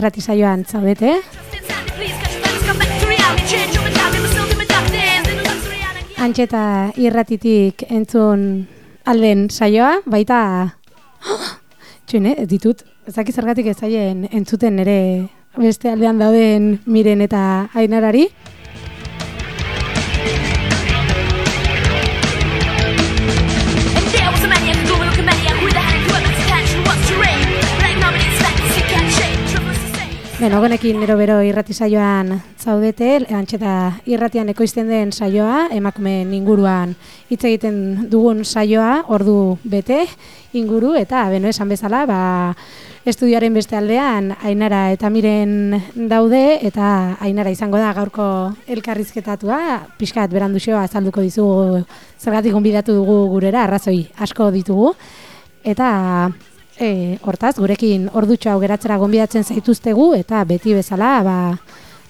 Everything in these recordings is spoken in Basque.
Irrati saioan zaudete. Antxeta irratitik entzun alden saioa, baita... Txune, ditut, ezaki zergatik ez zaien entzuten ere beste aldean dauden miren eta ainarari. Beno, genekin nero bero irrati saioan zaudete, antxeta irratian ekoizten den saioa, emakume inguruan hitz egiten dugun saioa, ordu bete inguru, eta beno esan bezala, ba, estudioaren beste aldean, ainara eta miren daude, eta ainara izango da gaurko elkarrizketatua, pixkat beranduzioa azalduko dizugu, zergatik onbidatu dugu gurera, arrazoi asko ditugu, eta e, hortaz, gurekin ordutxo hau geratzera gonbidatzen zaituztegu eta beti bezala ba,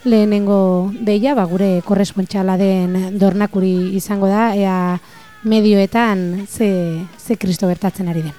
lehenengo deia ba, gure korrespontxala den dornakuri izango da ea medioetan ze, ze kristo bertatzen ari den.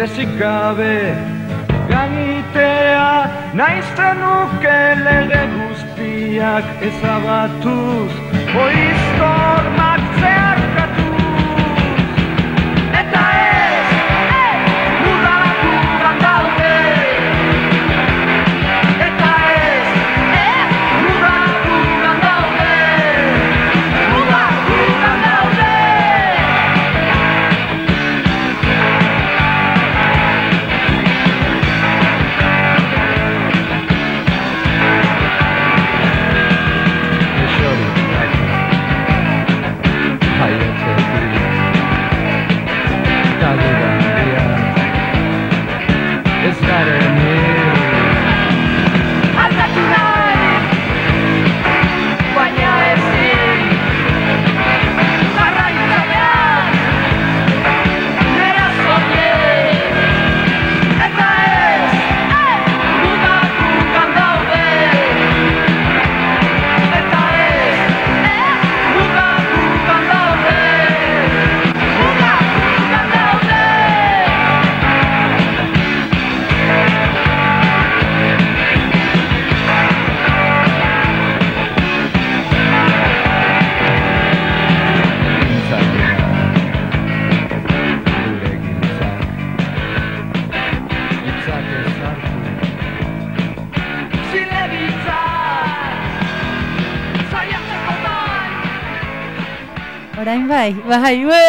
prezikabe, ganitea, naizten nuke lege guztiak ezabatuz, Oiztor bai, bai, ue!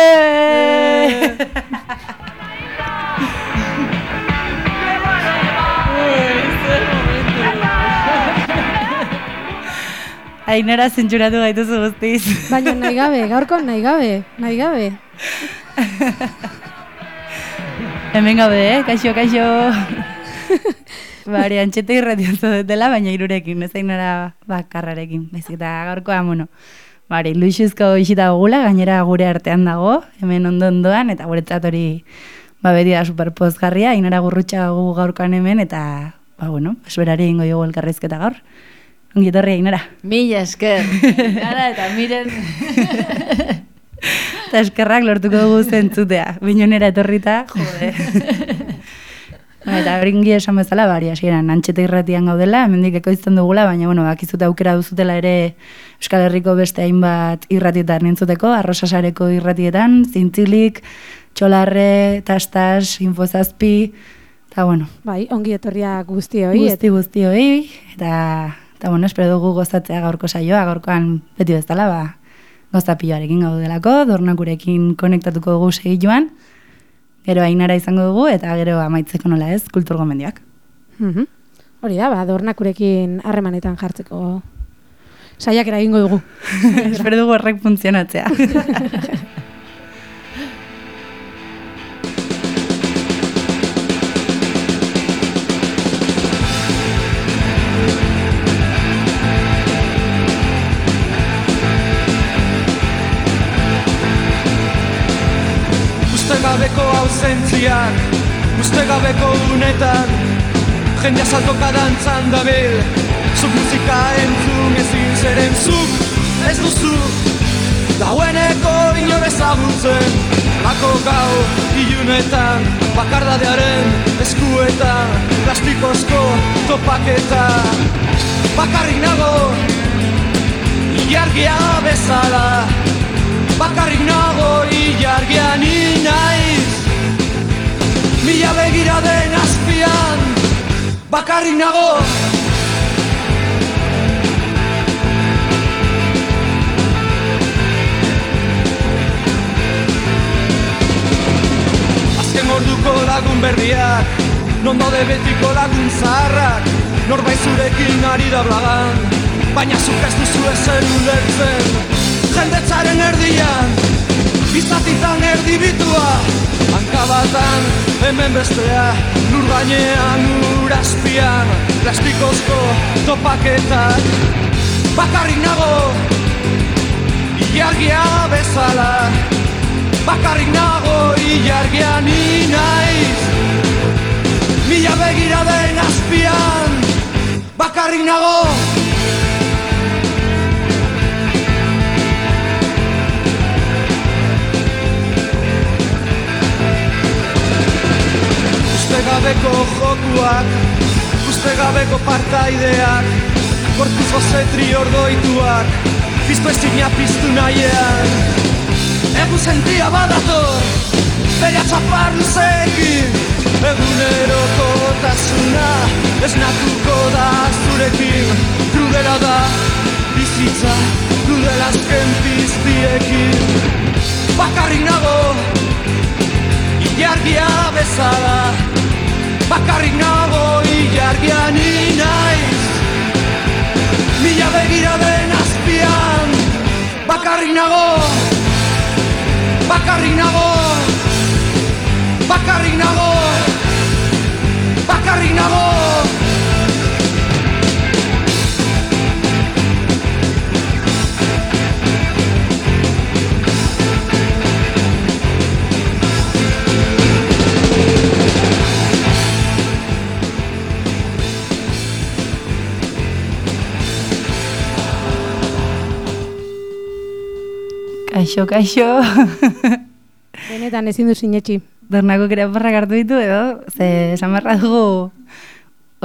Ainara zentsuratu gaituzu guztiz. Baina nahi gabe, gaurko nahi gabe, nahi gabe. Hemen gaude, eh? Kaixo, kaixo. Bari, antxete irratian zaudetela, baina irurekin, ez ainara bakarrarekin. Bezik eta gaurkoa, bueno. Bari, luixuzko isita gugula, gainera gure artean dago, hemen ondo ondoan, eta guretzat hori ba, beti da superpozgarria, ainara gurrutxa gu gaurkoan hemen, eta, ba, bueno, esperari ingo dugu elkarrizketa gaur. Ongi etorri, ainara. Mila esker. Gara eta miren. Eta eskerrak lortuko dugu zentzutea. Binonera etorrita, jode. eta bringi esan bezala, bari, hasieran antxeta irratian gaudela, hemendik ekoizten dugula, baina, bueno, bakizute aukera duzutela ere Euskal Herriko beste hainbat irratietan nintzuteko, arrosasareko irratietan, zintzilik, txolarre, tastas, infozazpi, eta, bueno, Bai, ongi etorriak guztioi. guzti guztioi, eta, eta, bueno, espero dugu gozatzea gaurko saioa, gaurkoan beti bezala, ba, gozapioarekin gaudelako, dornakurekin konektatuko dugu segi joan, gero ainara izango dugu, eta gero amaitzeko nola ez, kultur gomendioak. Mhm. Hori da, ba, dornakurekin harremanetan jartzeko saiak egingo dugu. espero dugu horrek funtzionatzea. ausentziak, uste gabeko unetan Jendea saltoka dantzan dabil. Zuk musika entzun ezin zeren zuk ez duzu Daueneko inor ezagutzen. Lako gau ilunetan Bakardadearen eskuetan Plastikozko topaketa Bakarrik nago Ilargia bezala. Bakarrik nago Bakarrik nago. Azken orduko lagun berriak Non daude betiko lagun zaharrak Norbait zurekin ari da blagan Baina zuk ez duzu ezer ulertzen. Jendetzaren erdian Bizatitan erdibitua Hanka batan hemen bestea Lur gainean urazpian Plastikozko topaketak Bakarrik nago Ilargia bezala. Bakarrik nago ilargia ni naiz. Mila begira den azpian Bakarrik nago Gabeko jokuak Uste gabeko partaideak Gortuz gozetri ordoituak Piztu ezina piztu nahiean Egu sentia badator Bera txapar luzekin Eguneroko tasuna Esnatuko da zurekin. Krudela da bizitza Krudela azken piztiekin. Bakarrik nago Ilargia bezala Bakarrik nago ilargia ni naiz Mila begira den azpian. Bakarrik nago. Bakarrik nago. Bakarrik nago Kaixo, kaixo. Benetan ezin du sinetxi. Dornako kere oporrak hartu ditu edo, ze esan barra dugu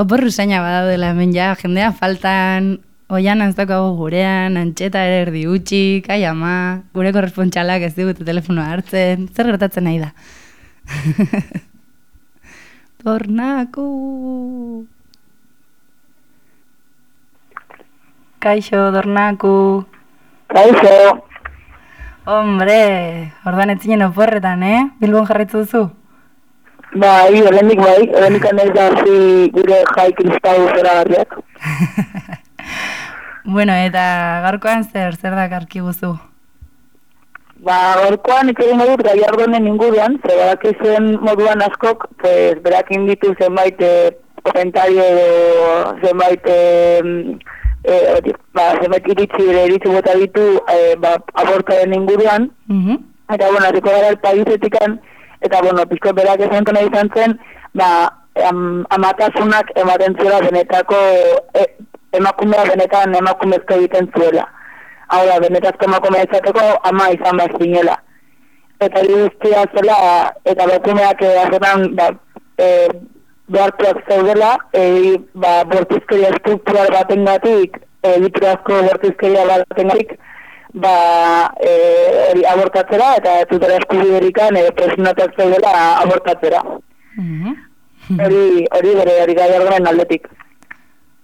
oporru zaina badaudela hemen ja, jendea faltan, oian ez daukagu gurean, antxeta ere erdi utxik, ai ama, gure korrespontxalak ez digute telefonoa hartzen, zer gertatzen nahi da. Dornako! Kaixo, Dornako! Kaixo, Hombre, ordan etzinen oporretan, eh? Bilbon jarretzu duzu? Bai, horrendik bai, horrendik anez da gure jai kristau zera garriak. Bueno, eta gaurkoan zer, zer da guzu? Ba, gorkoan nik egin dut gaiardonen inguruan, ze badak izuen moduan askok, pues, berakin ditu zenbait eh, komentario zenbait eh, eh, hori, ba, zenbait iritsi bere iritsi bota ditu eh, ba, abortaren inguruan, Mhm. Eta, bueno, hariko gara el eta, bueno, pizko berak esan tona izan zen, ba, am, amatasunak ematen zuela benetako, e, emakumea benetan emakumezko egiten zuela. Hau da, benetazko emakumea izateko ama izan bat zinela. Eta hori guztia zela, eta bekumeak e, azetan, ba, e, behartuak zeudela, e, ba, bortizkeria estruktural baten gatik, egiturazko bortizkeria baten ba, e, abortatzera, eta ez dutela eskubiderikan, e, presionatak zeudela abortatzera. Mhm. Hori, hori bere, hori gaiardonen aldetik.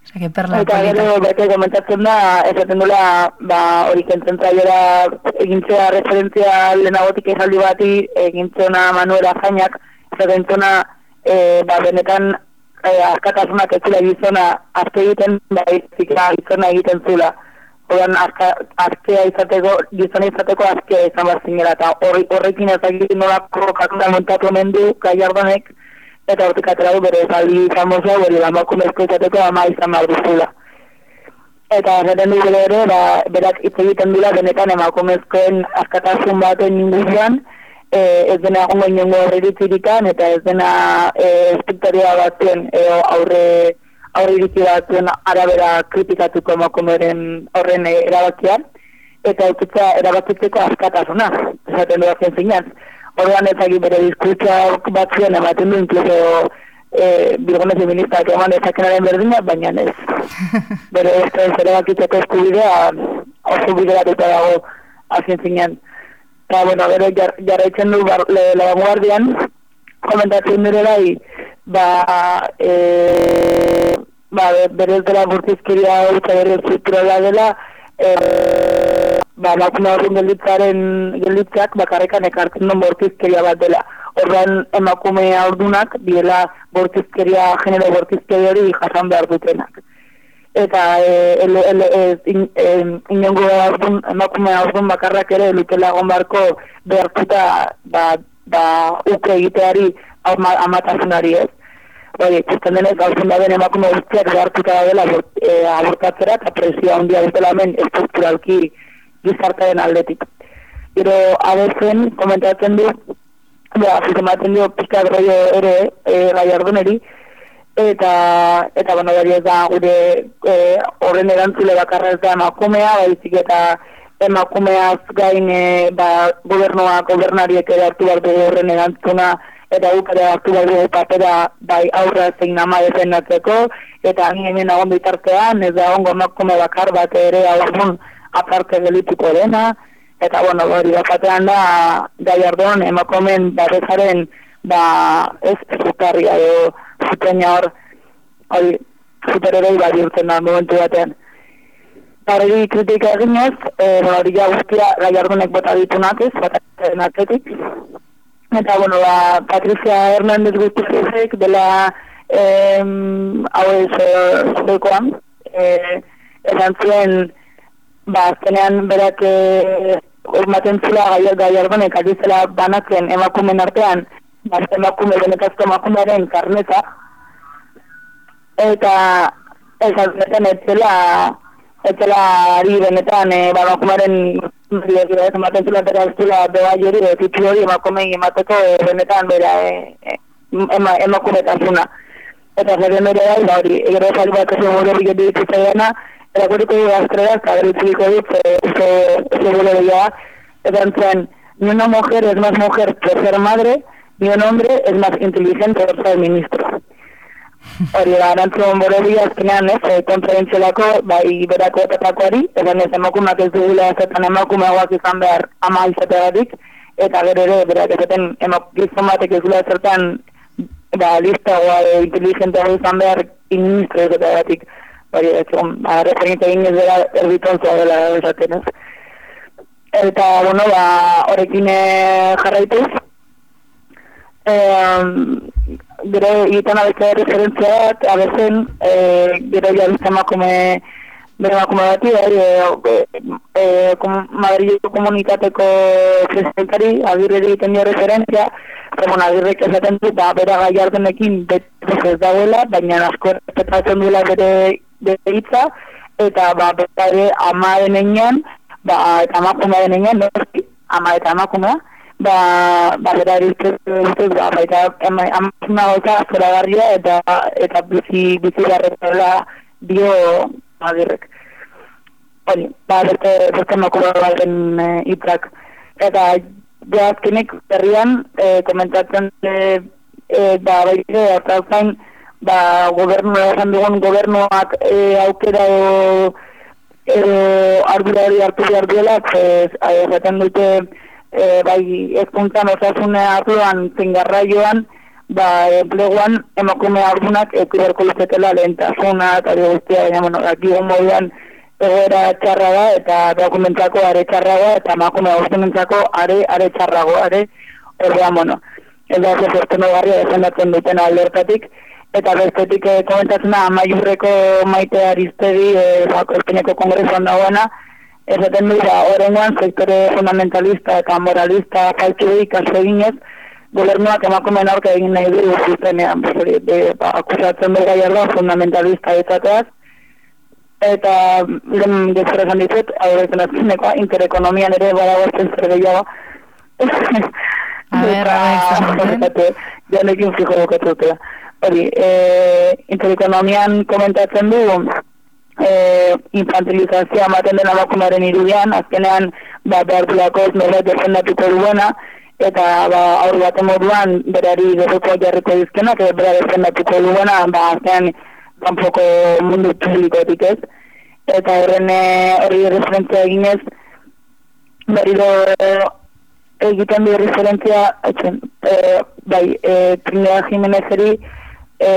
Osa, perla Eta gero bete komentatzen da, esaten dula, ba, hori kentzen zaiora egintzea referentzia lehenagotik esaldi bati, egintzena Manuela Jainak, esaten zona, e, ba, benetan e, askatasunak ez zula gizona azte egiten, ba, izikera gizona egiten zula. Odan, azkea izateko, gizona izateko azkea izan bat zinela, eta horri, horrekin ezagik nolako kakunda montatu omen du, gaiardonek, eta hortik atera du bere esaldi famoso, bere emakumezko izateko ama izan behar duzula. Eta esaten du bere ere, ba, berak hitz egiten dula benetan emakumezkoen askatasun baten inguruan, e, ez dena egongo inongo horriritzirikan, eta ez dena e, espektoria batzuen, edo aurre, aurre iritzi batzuen arabera kritikatuko emakumeren horren e, erabakian, eta eukitza erabakitzeko askatasuna, esaten du azken zinean. Orduan ez dakit bere diskurtsa batzuen ematen du, inkluso e, bilgune feministak eman ezakenaren berdina, baina ez. bere ez ere bakitzeko eskubidea oso bideratuta dago azken zinean. Eta, bueno, gero jar, jarraitzen du bar, le, la vanguardian, komentatzen dure bai, ba, e, ba, bere ez dela burtizkeria eta bere estrukturala dela, e, ba, emakume horren gelditzaren gelditzak bakarrekan ekartzen duen bortizkeria bat dela. Horren emakume aurdunak direla bortizkeria, genero bortizkeria hori jasan behar dutenak. Eta e, el, el, el, in, e, emakume aurdun bakarrak ere lukela egon barko behartuta ba, ba, uke egiteari ama, amatasunari ez. Bai, ikusten denez, gauzun da den emakume guztiak behartuta dela e, abortatzera eta presioa handia dutela hemen estrukturalki gizartaren aldetik. Gero, abezen, komentatzen du, ba, ematen dio pizka rollo ere e, gaiarduneri, eta, eta bueno, beri ez da gure e, horren erantzule bakarra ez da emakumea, baizik eta emakumeaz gain e, ba, gobernoa, gobernariek ere hartu behar dugu horren erantzuna, eta guk ere hartu behar dugu papera bai aurra zein ama defendatzeko, eta ni hemen agon bitartean, ez da ongo emakume bakar bat ere aurrun aparte gelituko dena, eta bueno, hori batean da gaiardon emakumen babesaren ba ez zutarria edo zuteina hor hori supereroi bat bihurtzen da momentu batean. Hori kritika eginez, e, hori ja guztia gaiardonek bota ditunak ez, bat atletik. Eta, bueno, ba, Patricia Hernández Gutierrezek dela em, hau ez e, zurekoan, e, esan zuen, ba, azkenean berak e, urmaten zula gaiar gaiardonek ari zela banatzen emakumen artean, ba, emakume benetazko emakumearen karneta, eta esan zuten ez zela ez zela ari benetan e, ba, emakumearen ematen zula bera ez zula beba jori, titulu hori emakumei emateko e, benetan bera e, e, ema, emakumetasuna. Eta zeren ere bai, ba hori, gero esari bat ez gure bilet ditutzaiana, erakuriko du gaztreaz, eta gero itzuliko dut, oso gure bila, eta entzuen, ni una mujer es más mujer por ser madre, ni un hombre es más inteligente ser ministro. Hori da, erantzun bore bila azkenean, ez, e, kontrabentziolako, bai berako etapakoari, esan ez emakumeak ez dugula ezetan emakumeagoak izan behar ama izateagatik, eta gero ere, berak ezaten gizon batek ez dugula zertan ba, listagoa edo inteligenteago izan behar ministro ezateagatik. Hori, ez, ba, referente egin ez dela erbitontzua dela esaten ez. eta, bueno, ba, horrekin jarraituz, gero egiten abezea referentzia bat, abezen, eh, gero jabizte emakume, bere emakume bati, eh, eh, kom, Madrileko komunitateko presidentari, agirre egiten dio referentzia, eta, bueno, agirrek esaten du, ba, bera gai ardenekin bete ez dauela, baina asko respetatzen duela bere, bere hitza, eta, ba, bera ere ama denean, ba, eta emakumea denean, noski, ama eta emakumea, ba, ba, bera erizte, ba, baita, ama, ama gauza zoragarria eta, eta bizi, bizi garretela dio agirrek. Hori, ba, beste, beste emakumea baten e, hitzak. Eta, ja, azkenik, berrian, e, komentatzen, e, e, ba, baita, eta zain, ba, gobernu, esan dugun gobernuak e, aukera edo, edo ardura hori hartu behar duela, esaten dute, e, bai, ezkuntzan osasune arloan zingarraioan, ba, enpleguan emakume ardunak ekuberko luzekela lehentasuna eta hori guztia, baina, bueno, aki moduan egoera txarra da, eta dokumentako are txarra da, eta emakume guztienentzako are, are txarrago, are, ordean, bueno, ez da ez ezten defendatzen duten aldertatik, eta bestetik eh, komentatzen da, amaiurreko maite ariztegi, eh, bako Espainiako kongresuan dagoena, esaten du, ba, horrengoan sektore fundamentalista eta moralista faltxuri kasu eginez, gobernuak emakumeen aurka egin nahi du zuzenean, hori, ba, akusatzen du gaiarda fundamentalista izateaz, eta lehen gezera esan ditut, aurrezen azkenekoa, interekonomian ere badagoetzen zer gehiago. Eta, janekin fijo bukatu dutela. Hori, e, interekonomian komentatzen du, e, infantilizazioa ematen dena emakumearen irudian, azkenean, ba, behar dulako ez norbait defendatuko duena, eta ba, aur baten moduan berari gerrikoa jarriko dizkenak, eta bera defendatuko duena, ba, azkenean, kanpoko mundu publikoetik ez. Eta horren eh, hori referentzia eginez, berriro eh, egiten du referentzia, etzen, e, bai, e, Trinidad Jimenezeri, e,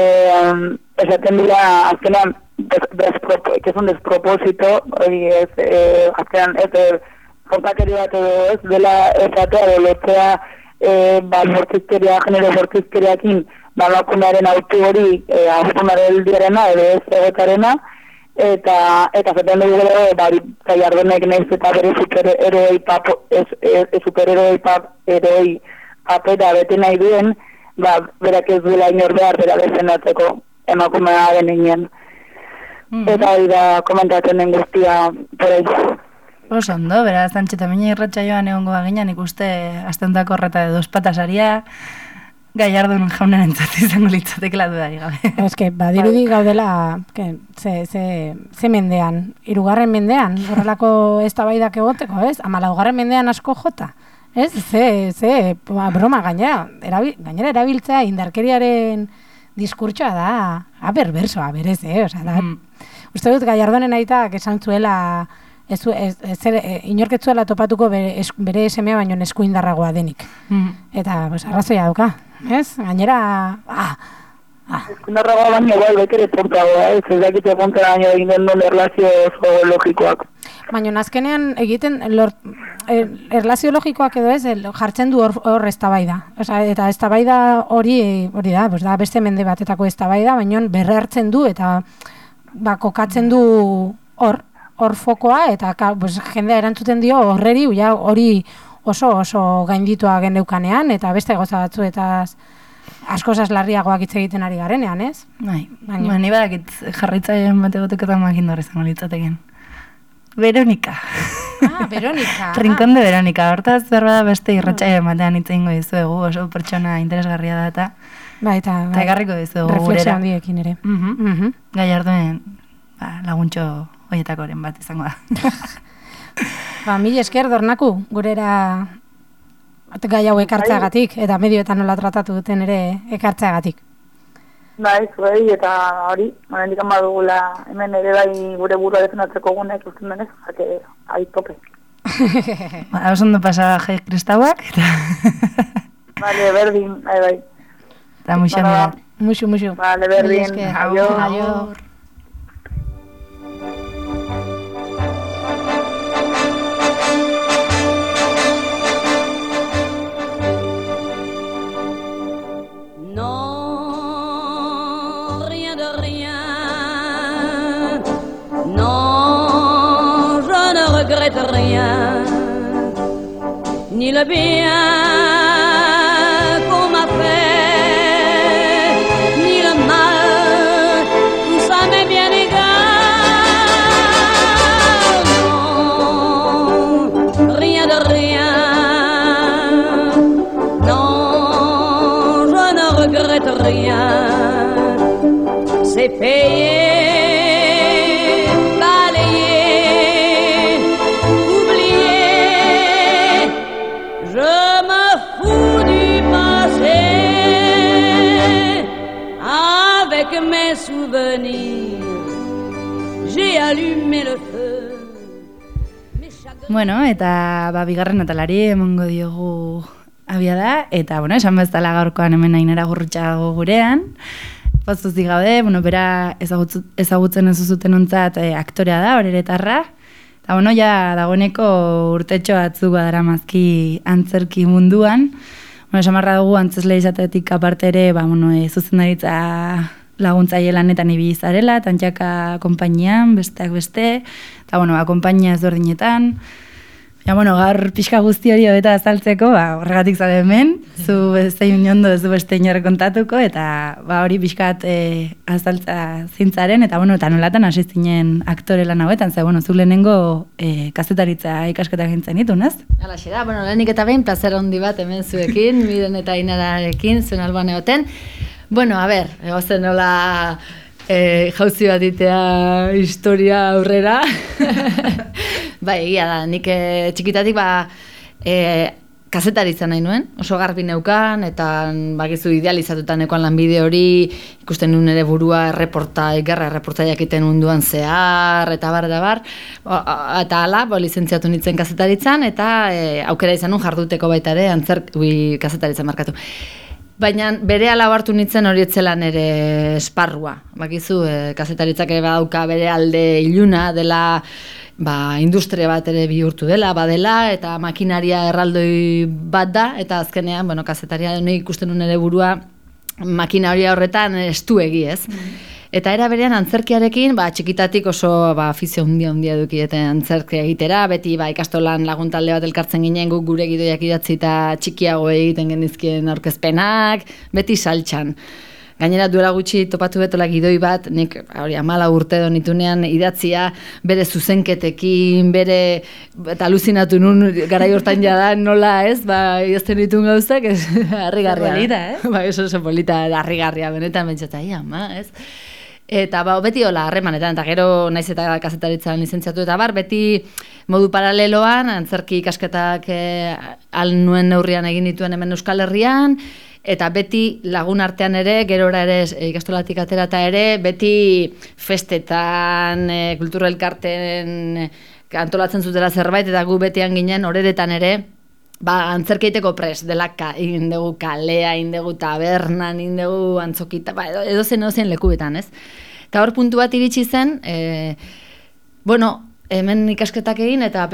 esaten dira, azkenean, que es un despropósito, hori ez, e, azkenean, ez, e, kontakeri bat edo ez, dela esatea, edo lotzea, e, ba, bortizkeria, genero bortizkeriakin, ba, emakumearen autu hori, e, emakumearen eldiarena, edo ez egotarena, eta eta zaten dugu gero, ba, zai ardenek nahiz eta bere supereroi pap, ez, ez, ez supereroi pap, eroi papera bete nahi duen, ba, berak ez duela inor behar bera defendatzeko emakumea denean. Mhm. Eta hori da komentatzen den guztia por ahí. Oso ondo, beraz, antxeta mina irratxa joan egongo baginan ikuste astentako horreta edo espatasaria, gaiardun jaunen entzat izango litzatekela dudari gabe. Eske, badirudi gaudela, que, ze, ze, ze mendean, irugarren mendean, horrelako eztabaidak egoteko, ez? Ama laugarren mendean asko jota, ez? Ze, ze, ba, broma gainera, erabil, gainera erabiltzea indarkeriaren diskurtsoa da, a berbersoa, berez, eh? Osea, da, Mm. uste dut gaiardonen aitak esan zuela, ez, ez, ez, e, inorketzuela topatuko bere, es, bere semea baino eskuindarragoa denik. Mm. Eta, pues, arrazoia dauka, ez? Gainera, ah, ah, Eskundarragoa baina bai bekere puntagoa, ez ez dakite puntera baino egin den duen erlazio oso logikoak. Baina azkenean egiten lor, er, erlazio logikoak edo ez el, jartzen du hor, hor eztabaida. Osea, eta eztabaida hori hori da, pues da beste mende batetako eztabaida, baina berre hartzen du eta ba, kokatzen du hor hor fokoa eta ka, pues, jendea erantzuten dio horreri ja, hori oso oso gainditua geneukanean eta beste goza batzuetaz askozaz larriagoak hitz egiten ari garenean, ez? Bai, Baina- ba, ni badakit jarraitzaileen bat egoteketan makindor izango litzateken. Veronika. Ah, Veronika. Rincón de Veronika. Hortaz berba beste irratsaio batean hitz egingo dizuegu, oso pertsona interesgarria da eta Ba, eta, eta ekarriko dizuegu gurera. handiekin ere. Mhm. Mhm. Gaiarduen ba, laguntxo hoietakoren bat izango da. Ba, mil esker dornaku, gurera gai hau ekartzeagatik, eta medioetan nola tratatu duten ere ekartzeagatik. Bai, zuei eta hori, momentik badugula hemen ere bai gure burua defendatzeko guna ikusten denez, jake ari tope. ba, oso ondo pasa jai kristauak eta Vale, berdin, bai, bai. eta muixan Ba, da. Muxu, muxu. Vale, Mila berdin, aio. Aio. Regrette rien, ni le bien Bueno, eta ba, bigarren atalari emongo diogu abia da, eta bueno, esan bezala gaurkoan hemen ainera gurrutxago gurean. Poztuzik gaude, bueno, bera ezagutzen ez zuten ontzat eh, aktorea da, horeretarra. Eta bueno, ja dagoeneko urtetxo batzuk badaramazki antzerki munduan. Bueno, esamarra dugu antzesle izatetik aparte ere, ba, bueno, e, zuzendaritza laguntzaile lanetan ibili zarela, tantxaka konpainian, besteak beste, eta bueno, ba, konpainia ezberdinetan. Ja, bueno, gaur pixka guzti hori hobeta azaltzeko, ba, horregatik zade hemen, zu zein ondo ez du beste inor kontatuko, eta ba, hori pixkat e, azaltza zintzaren, eta bueno, eta nolatan hasi zinen aktore lan hauetan, ze, bueno, zu lehenengo e, kazetaritza ikasketak gintzen ditu, ez? Alaxe da, bueno, lehenik eta behin, plazer handi bat hemen zuekin, miren eta inararekin, zuen alban egoten. Bueno, a ber, egozen nola e, jauzi bat itea historia aurrera. bai, egia da, nik e, txikitatik ba, e, kazetaritza nahi nuen, oso garbi neukan, eta bakizu idealizatuta nekoan lanbide hori, ikusten nuen ere burua erreportai, gerra erreportaiak iten munduan zehar, eta bar, eta bar, eta hala, bo, lizentziatu nintzen kazetaritzan, eta e, aukera izan nuen jarduteko baita ere, antzerk, ui, kazetaritzan markatu. Baina bere ala hartu nintzen hori etzela nere esparrua. Bakizu, e, kazetaritzak ere badauka bere alde iluna dela ba, industria bat ere bihurtu dela, badela, eta makinaria erraldoi bat da, eta azkenean, bueno, kazetaria ikusten nuen ere burua makinaria horretan estuegi, ez? Eta era berean antzerkiarekin, ba, txikitatik oso ba, afizio handia handia edukiete antzerkia egitera, beti ba, ikastolan laguntalde bat elkartzen ginen guk gure gidoiak idatzi eta txikiago egiten genizkien aurkezpenak, beti saltxan. Gainera duela gutxi topatu betola gidoi bat, nik hori amala urte edo nitunean idatzia, bere zuzenketekin, bere, eta aluzinatu nun garai hortan jada nola ez, ba, idazten ditun gauzak, ez, harrigarria. polita, eh? Ba, oso oso polita, harrigarria, benetan bentsata, ia, ma, ez? Eta ba, beti hola harremanetan, eta gero naiz eta kazetaritzan lizentziatu eta bar, beti modu paraleloan, antzerki ikasketak e, al nuen neurrian egin dituen hemen Euskal Herrian, eta beti lagun artean ere, gerora ere e, ikastolatik atera eta ere, beti festetan, e, kultura elkarten e, antolatzen zutela zerbait, eta gu betian ginen, horeretan ere, ba, antzerkeiteko pres, delaka, egin dugu kalea, egin dugu tabernan, egin dugu antzokita, ba, edo, zen, edo zen lekuetan, ez? Eta hor puntu bat iritsi zen, e, bueno, hemen ikasketak egin, eta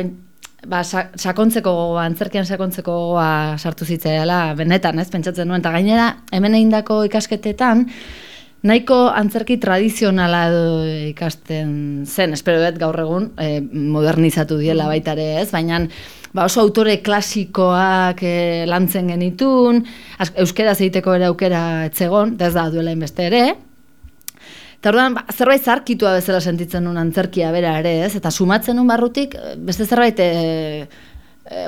ba, sa- sakontzeko gogoa, antzerkian sakontzeko gogoa sartu zitzaiala, benetan, ez, pentsatzen nuen, eta gainera, hemen egindako ikasketetan, nahiko antzerki tradizionala ikasten zen, espero dut gaur egun, e, modernizatu diela baita ere, ez, baina ba oso autore klasikoak e, lantzen genitun, az- euskeraz egiteko ere aukera etzegon, eta ez da duela inbeste ere, Eta orduan, ba, zerbait zarkitua bezala sentitzen nuen antzerkia bera ere, ez? Eta sumatzen nuen barrutik, beste zerbait, e,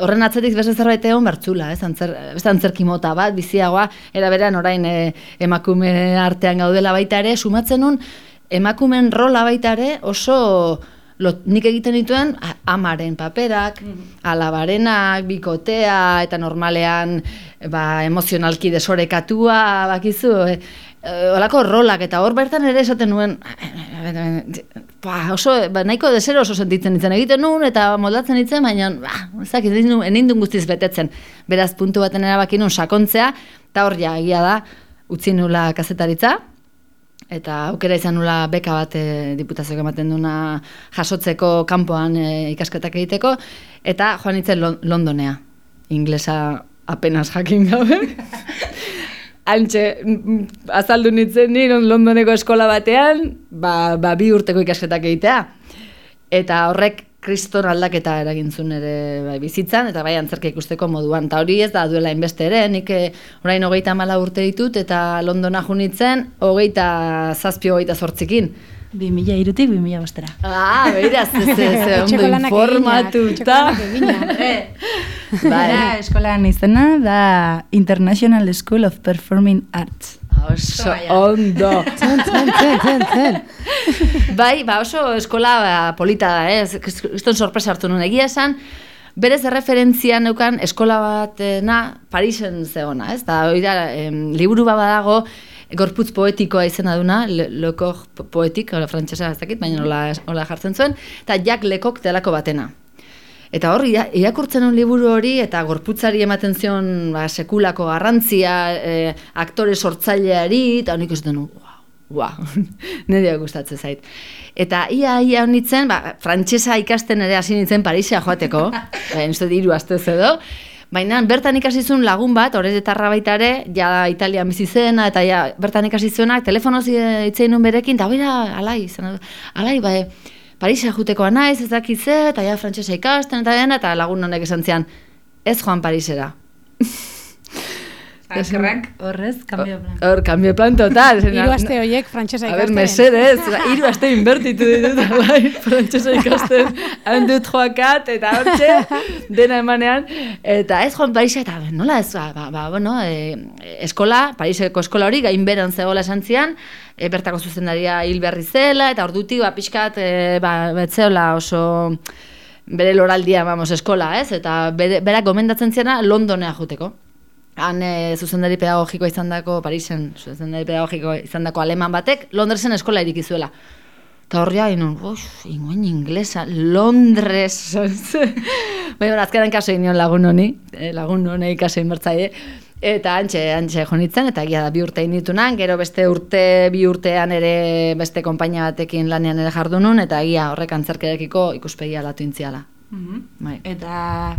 horren atzetik beste zerbait egon bertzula, ez? Antzer, beste antzerki mota bat, biziagoa, era berean orain e, emakume artean gaudela baita ere, sumatzen nuen emakumen rola baita ere oso lot, nik egiten dituen amaren paperak, alabarenak, bikotea, eta normalean ba, emozionalki desorekatua, bakizu, e, olako rolak, eta hor bertan ere esaten nuen, ba, oso, ba, nahiko desero oso sentitzen ditzen egiten nuen, eta moldatzen ditzen, baina, ba, ezak, enin duen guztiz betetzen. Beraz, puntu baten erabaki nuen sakontzea, eta hor ja, egia da, utzi nula kazetaritza, eta aukera izan nula beka bat e, diputazioak ematen duna jasotzeko kanpoan e, ikasketak egiteko, eta joan nintzen Lon- Londonea, inglesa apenas jakin gabe. antxe azaldu nintzen ni Londoneko eskola batean, ba, ba bi urteko ikasketak egitea. Eta horrek kriston aldaketa eragin zuen ere bai, bizitzan, eta bai antzerka ikusteko moduan. Ta hori ez da duela inbeste ere, nik eh, orain hogeita mala urte ditut, eta Londona junitzen, hogeita zazpi hogeita zortzikin. Bi mila irutik, bi mila bostera. Ah, beira, ze, ze, ze, ondo informatuta. Bara, eskolan izena da International School of Performing Arts. Oso ondo. Zen, zen, zen, zen, bai, ba oso eskola ba, polita da, eh? Ez- Kriston sorpresa hartu nuen egia esan, berez erreferentzia neukan eskola batena Parisen zegoena, ez? Da, hori da, em, liburu bat badago, gorputz poetikoa izena duna, Le, Lecoq poetik, hola frantsesa ez dakit, baina hola, hola jartzen zuen, eta Jack Lecoq delako batena. Eta hor, ira- irakurtzen un liburu hori, eta gorputzari ematen zion ba, sekulako garrantzia, eh, aktore sortzaileari, eta honik ez denu, wow, wow, nire gustatzen zait. Eta ia, ia honitzen, ba, frantsesa ikasten ere hasi nintzen Parisea joateko, dut hiru astez edo, Baina bertan ikasi zuen lagun bat, horretarra baita ere, ja Italian bizi zena, eta ja, bertan ikasi zuenak, telefonoz itzein berekin, eta hoira, alai, zen, alai, bai, Parisa juteko naiz, ez dakit ze, eta ja frantsesa ikasten, eta dena, eta lagun honek esan zian, ez joan Parisera. Eskerrak horrez, kambio plan. Hor, cambio plan total. Hiru aste horiek frantsesa A ber, ikasten. mesedez, hiru aste inbertitu ditut, bai, frantsesa ikasten, han dut joakat, eta hortxe, dena emanean, eta ez joan Parisa, eta nola ez, ba, ba, ba, bueno, e, eskola, Pariseko eskola hori, gainberan zegoela esan zian, e, bertako zuzendaria hil berri zela, eta ordutik, ba, pixkat, e, ba, betzeola oso bere loraldia, vamos, eskola, ez? Eta bere, berak gomendatzen ziena Londonea juteko. Han e, zuzendari pedagogikoa izan dako, Parisen zuzendari pedagogikoa izan dako aleman batek, Londresen eskola irikizuela. Eta horria, inun, uf, ingoen inglesa, Londres. Baina, azkenan kaso inion lagun honi, eh, lagun honi kaso inbertzaile. Eta antxe, antxe jonitzen, eta egia da bi urte initunan, gero beste urte, bi urtean ere beste konpainia batekin lanean ere jardunun, eta egia horrek antzerkerekiko ikuspegia latu intziala. Bai. Eta,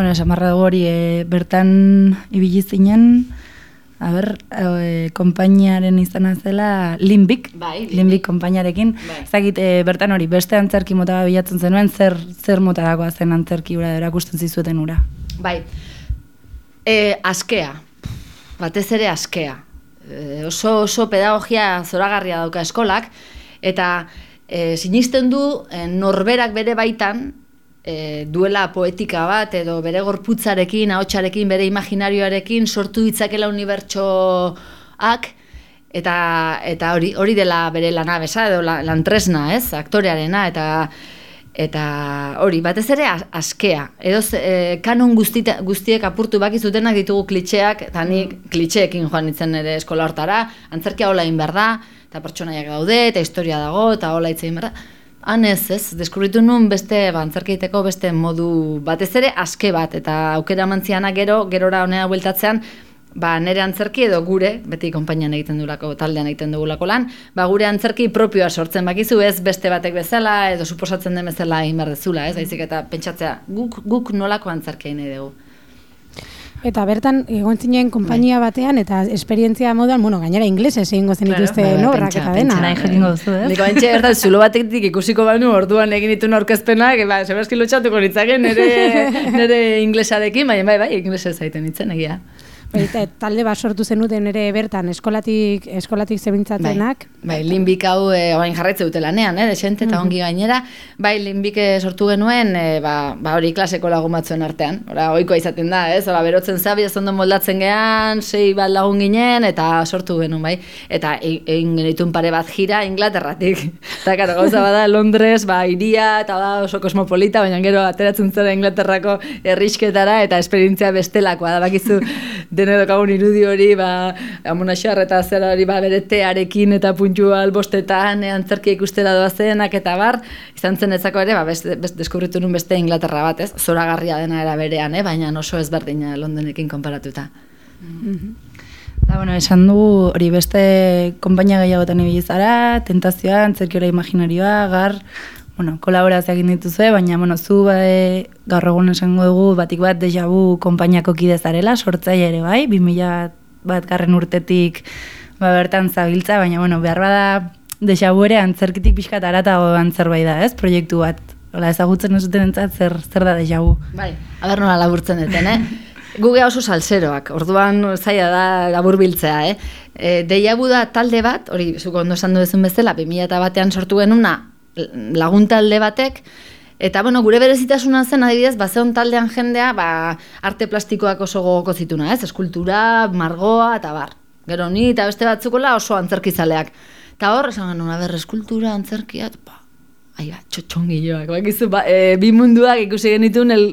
bueno, samarra dugu hori, e, bertan ibili zinen, a ber, e, konpainiaren izena zela Limbik, Bai, Limbik. Limbik konpainiarekin. Bai. Ezagit, e, bertan hori, beste antzerki mota bilatzen zenuen, zer, zer motarakoa zen antzerki ura erakusten zizueten ura. Bai, e, askea, batez ere askea. E, oso, oso pedagogia zoragarria dauka eskolak, eta e, sinisten du e, norberak bere baitan, e, duela poetika bat, edo bere gorputzarekin, ahotsarekin, bere imaginarioarekin sortu ditzakela unibertsoak, eta eta hori hori dela bere lana besa edo la, lantresna, ez? Aktorearena eta eta hori batez ere as- askea. Edo e, kanon guztita, guztiek apurtu baki zutenak ditugu klitxeak eta nik klitxeekin joan nintzen ere eskola hortara, antzerkia hola egin behar da, eta pertsonaiak daude, eta historia dago, eta hola hitz egin behar da. Han ez, ez, deskubritu nun beste, ba, antzerkia egiteko beste modu batez ere aske bat, eta aukera mantziana gero, gerora honea bueltatzean, ba, nire antzerki edo gure, beti konpainian egiten dugulako, taldean egiten dugulako lan, ba, gure antzerki propioa sortzen bakizu ez beste batek bezala, edo suposatzen den bezala egin behar dezula, ez, baizik eta pentsatzea, guk, guk nolako antzerkia nahi dugu. Eta bertan, egon zinen konpainia batean, eta esperientzia moduan, bueno, gainera inglesez egingo zen Claro. dituzte Bai, bai, obrak pentsa, eta pentsa, dena. Nahi jakingo duzu, ez? Nik bantxe, bertan, zulo batetik ikusiko banu, orduan egin dituen aurkezpenak, ba, sebaski lotxatuko nitzaken nire, nire inglesarekin, baina bai, bai, inglesez zaiten nitzen, egia. Bai, eta talde bat sortu zenuten ere bertan, eskolatik, eskolatik zebintzatenak. Bai, limbik hau e, orain jarraitze dute lanean, eh, desente eta ongi gainera. Bai, limbik eh, sortu genuen, e, ba, ba hori klaseko lagun batzuen artean. Ora, ohikoa izaten da, ez? Ora, berotzen zabi, ez ondo moldatzen gean, sei bat lagun ginen, eta sortu genuen, bai. Eta e- egin genitun pare bat jira Inglaterratik. Eta, karo, gauza bada, Londres, ba, iria, eta da oso kosmopolita, baina gero ateratzen zara Inglaterrako herrisketara, eta esperientzia bestelakoa da, bakizu, dene daukagun irudi hori, ba, amonaxar eta zera hori, ba, bere tearekin eta puntua albostetan, antzerkia ikustera doazenak eta bar, izan zen etzako ere, ba, beste, beste, deskubritu nun beste Inglaterra bat, ez? Zoragarria dena era berean, eh? baina oso ezberdina Londonekin konparatuta. Da, bueno, esan du hori beste konpainia gehiagotan ibili zara, tentazioa, antzerkiora imaginarioa, gar, bueno, kolaborazioak egin dituzue, baina, bueno, zu e, gaur egun esango dugu batik bat deja vu konpainiako kide zarela, sortzaile ere bai, 2000 bat garren urtetik ba, bertan zabiltza, baina bueno, behar bada dejabu ere antzerkitik pixkat aratago antzerbait da, ez? Proiektu bat. Hola, ezagutzen ez duten zer, zer da dejabu. Bai, aber nola laburtzen duten, eh? Gu geha oso salseroak, orduan zaila da laburbiltzea, eh? E, deiabu da talde bat, hori zuko ondo esan duzun bezala, 2000 batean sortu genuna lagun talde batek, Eta, bueno, gure berezitasuna zen, adibidez, bazeon taldean jendea, ba, arte plastikoak oso gogoko zituna, ez? Eskultura, margoa, eta bar. Gero ni, eta beste batzukola oso antzerkizaleak. Eta hor, esan genuen, aber, eskultura, antzerkia, ba, ai, ba, txotxongilloak. Ba, ba, e, bi munduak ikusi genituen el,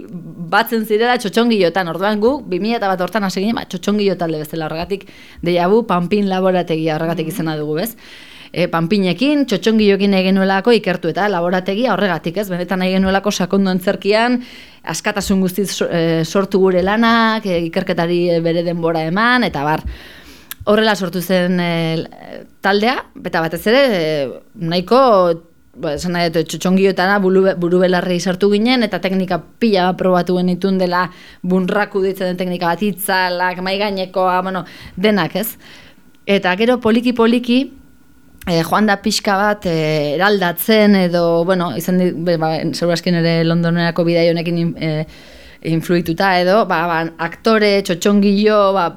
batzen zirela txotxongillotan. Orduan gu, 2000 eta bat hortan hasi ginen, ba, txotxongillo talde bezala horregatik, deiabu, panpin laborategia horregatik izena dugu, bez? E, panpinekin, txotxongiokin egin nuelako ikertu eta laborategia horregatik ez, benetan egin nuelako sakondu antzerkian, askatasun guztiz e, sortu gure lanak, e, ikerketari bere denbora eman, eta bar, horrela sortu zen e, taldea, eta batez ere, e, nahiko, ba, esan nahi dut, txotxongiotana buru belarri sartu ginen, eta teknika pila bat probatu genitun dela bunraku ditzen den teknika bat itzalak, maigainekoa, bueno, denak ez. Eta gero poliki-poliki, e, joan da pixka bat e, eraldatzen edo, bueno, izan di, ba, ere Londonerako bidai honekin e, influituta edo, ba, ba, aktore, txotxongillo, ba,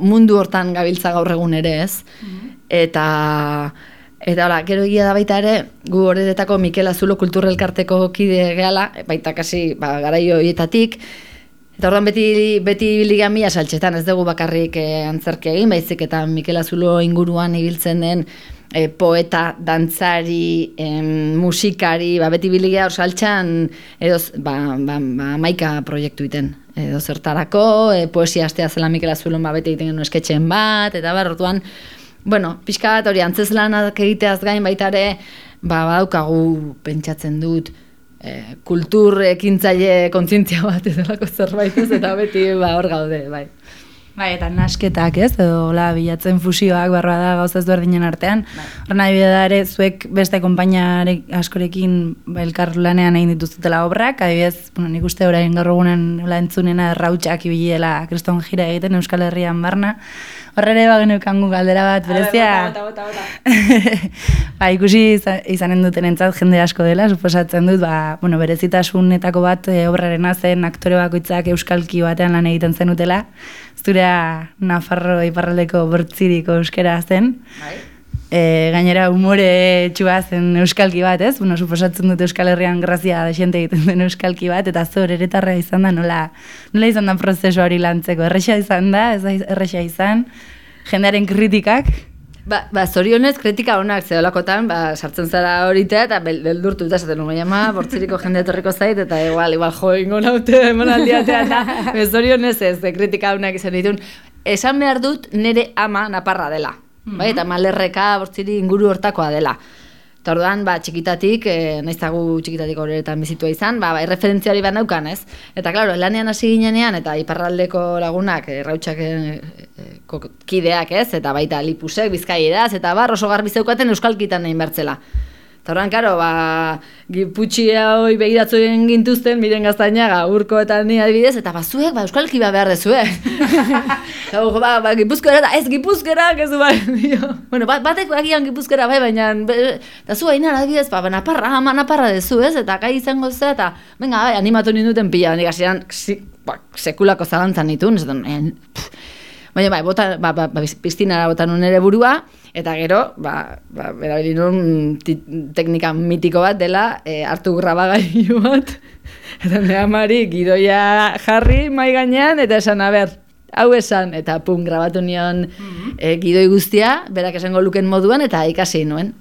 mundu hortan gabiltza gaur egun ere ez. Mm-hmm. Eta, eta hola, gero egia da baita ere, gu horretako Mikel Azulo kulturrelkarteko kide gehala, baita kasi ba, garaio hietatik, Eta orduan beti, beti ligan mila saltxetan, ez dugu bakarrik eh, antzerki egin, baizik eta Mikel Azulo inguruan ibiltzen den e, poeta, dantzari, em, musikari, ba, beti biligia saltxan edo ba, ba, ba, maika proiektu iten. Edo zertarako, e, poesia astea zela Mikel Azulon ba, beti egiten esketxen bat, eta bar, orduan, bueno, pixka bat hori antzeslanak egiteaz gain baitare, ba, badaukagu pentsatzen dut, e, kultur ekintzaile kontzientzia bat edalako zerbait ez, eta beti ba, hor gaude, bai. Bai, eta nasketak, ez? Edo, la, bilatzen fusioak barra da gauza berdinen artean. Bai. Horna da ere, zuek beste konpainare askorekin ba, elkar lanean egin dituzutela obrak, adibidez, bueno, nik uste orain gaur egunen entzunena errautxak ibili dela kriston jira egiten Euskal Herrian barna. Horre ere bagen eukangu galdera bat, berezia... ba, ikusi izanen duten entzat jende asko dela, suposatzen dut, ba, bueno, berezitasunetako bat e, obraren zen aktore bakoitzak euskalki batean lan egiten zenutela, zurea Nafarro iparraldeko bortziriko euskera zen. Bai. E, gainera umore txua zen euskalki bat, ez? Bueno, suposatzen dut Euskal Herrian grazia da xente egiten den euskalki bat, eta zor eretarra izan da, nola, nola izan da prozesu hori lantzeko. Erresa izan da, ez erresa izan, jendearen kritikak, Ba, ba zorionez, kritika honak zeolakotan, ba, sartzen zara horita eta beldurtu eta zaten nuen ama, bortziriko jende etorriko zait, eta igual, igual, jo, ingo naute, emanaldiatea, eta zorionez ez, de kritika honak izan ditun. Esan behar dut, nire ama naparra dela, mm bai, eta malerreka bortziri inguru hortakoa dela. Eta orduan, ba, txikitatik, e, nahiz txikitatik horretan bizitua izan, ba, ba hori naukan, ez? Eta, klaro, lanean hasi ginenean, eta iparraldeko lagunak, errautxak e, e, kideak, ez? Eta baita lipusek, bizkaieraz, eta bar, oso garbi zeukaten euskalkitan nahi bertzela. Eta horren, karo, ba, giputxia hoi begiratu egin gintuzten, miren gaztainaga, urko eta ni adibidez, eta bazuek, ba, euskalki ba behar dezue. Eta, ba, ba, gipuzkera, da, ez gipuzkera, ez du, ba, bueno, bat, batek agian gipuzkera, bai, baina, eta zu hain adibidez, ba, naparra, ama naparra dezu, ez, eta kai izango ze, eta, venga, bai, animatu ninduten pila, nik asian, ba, sekulako zalantzan nituen, ez Baina, bai, bota, ba, ba, ba, piztinara bota nun ere burua, eta gero, ba, ba, berabili nun teknika mitiko bat dela, e, hartu grabagailu bat, eta nire amari gidoia jarri mai gainean, eta esan, aber, hau esan, eta pum, grabatu nion mm -hmm. gidoi guztia, berak esango luken moduan, eta ikasi nuen.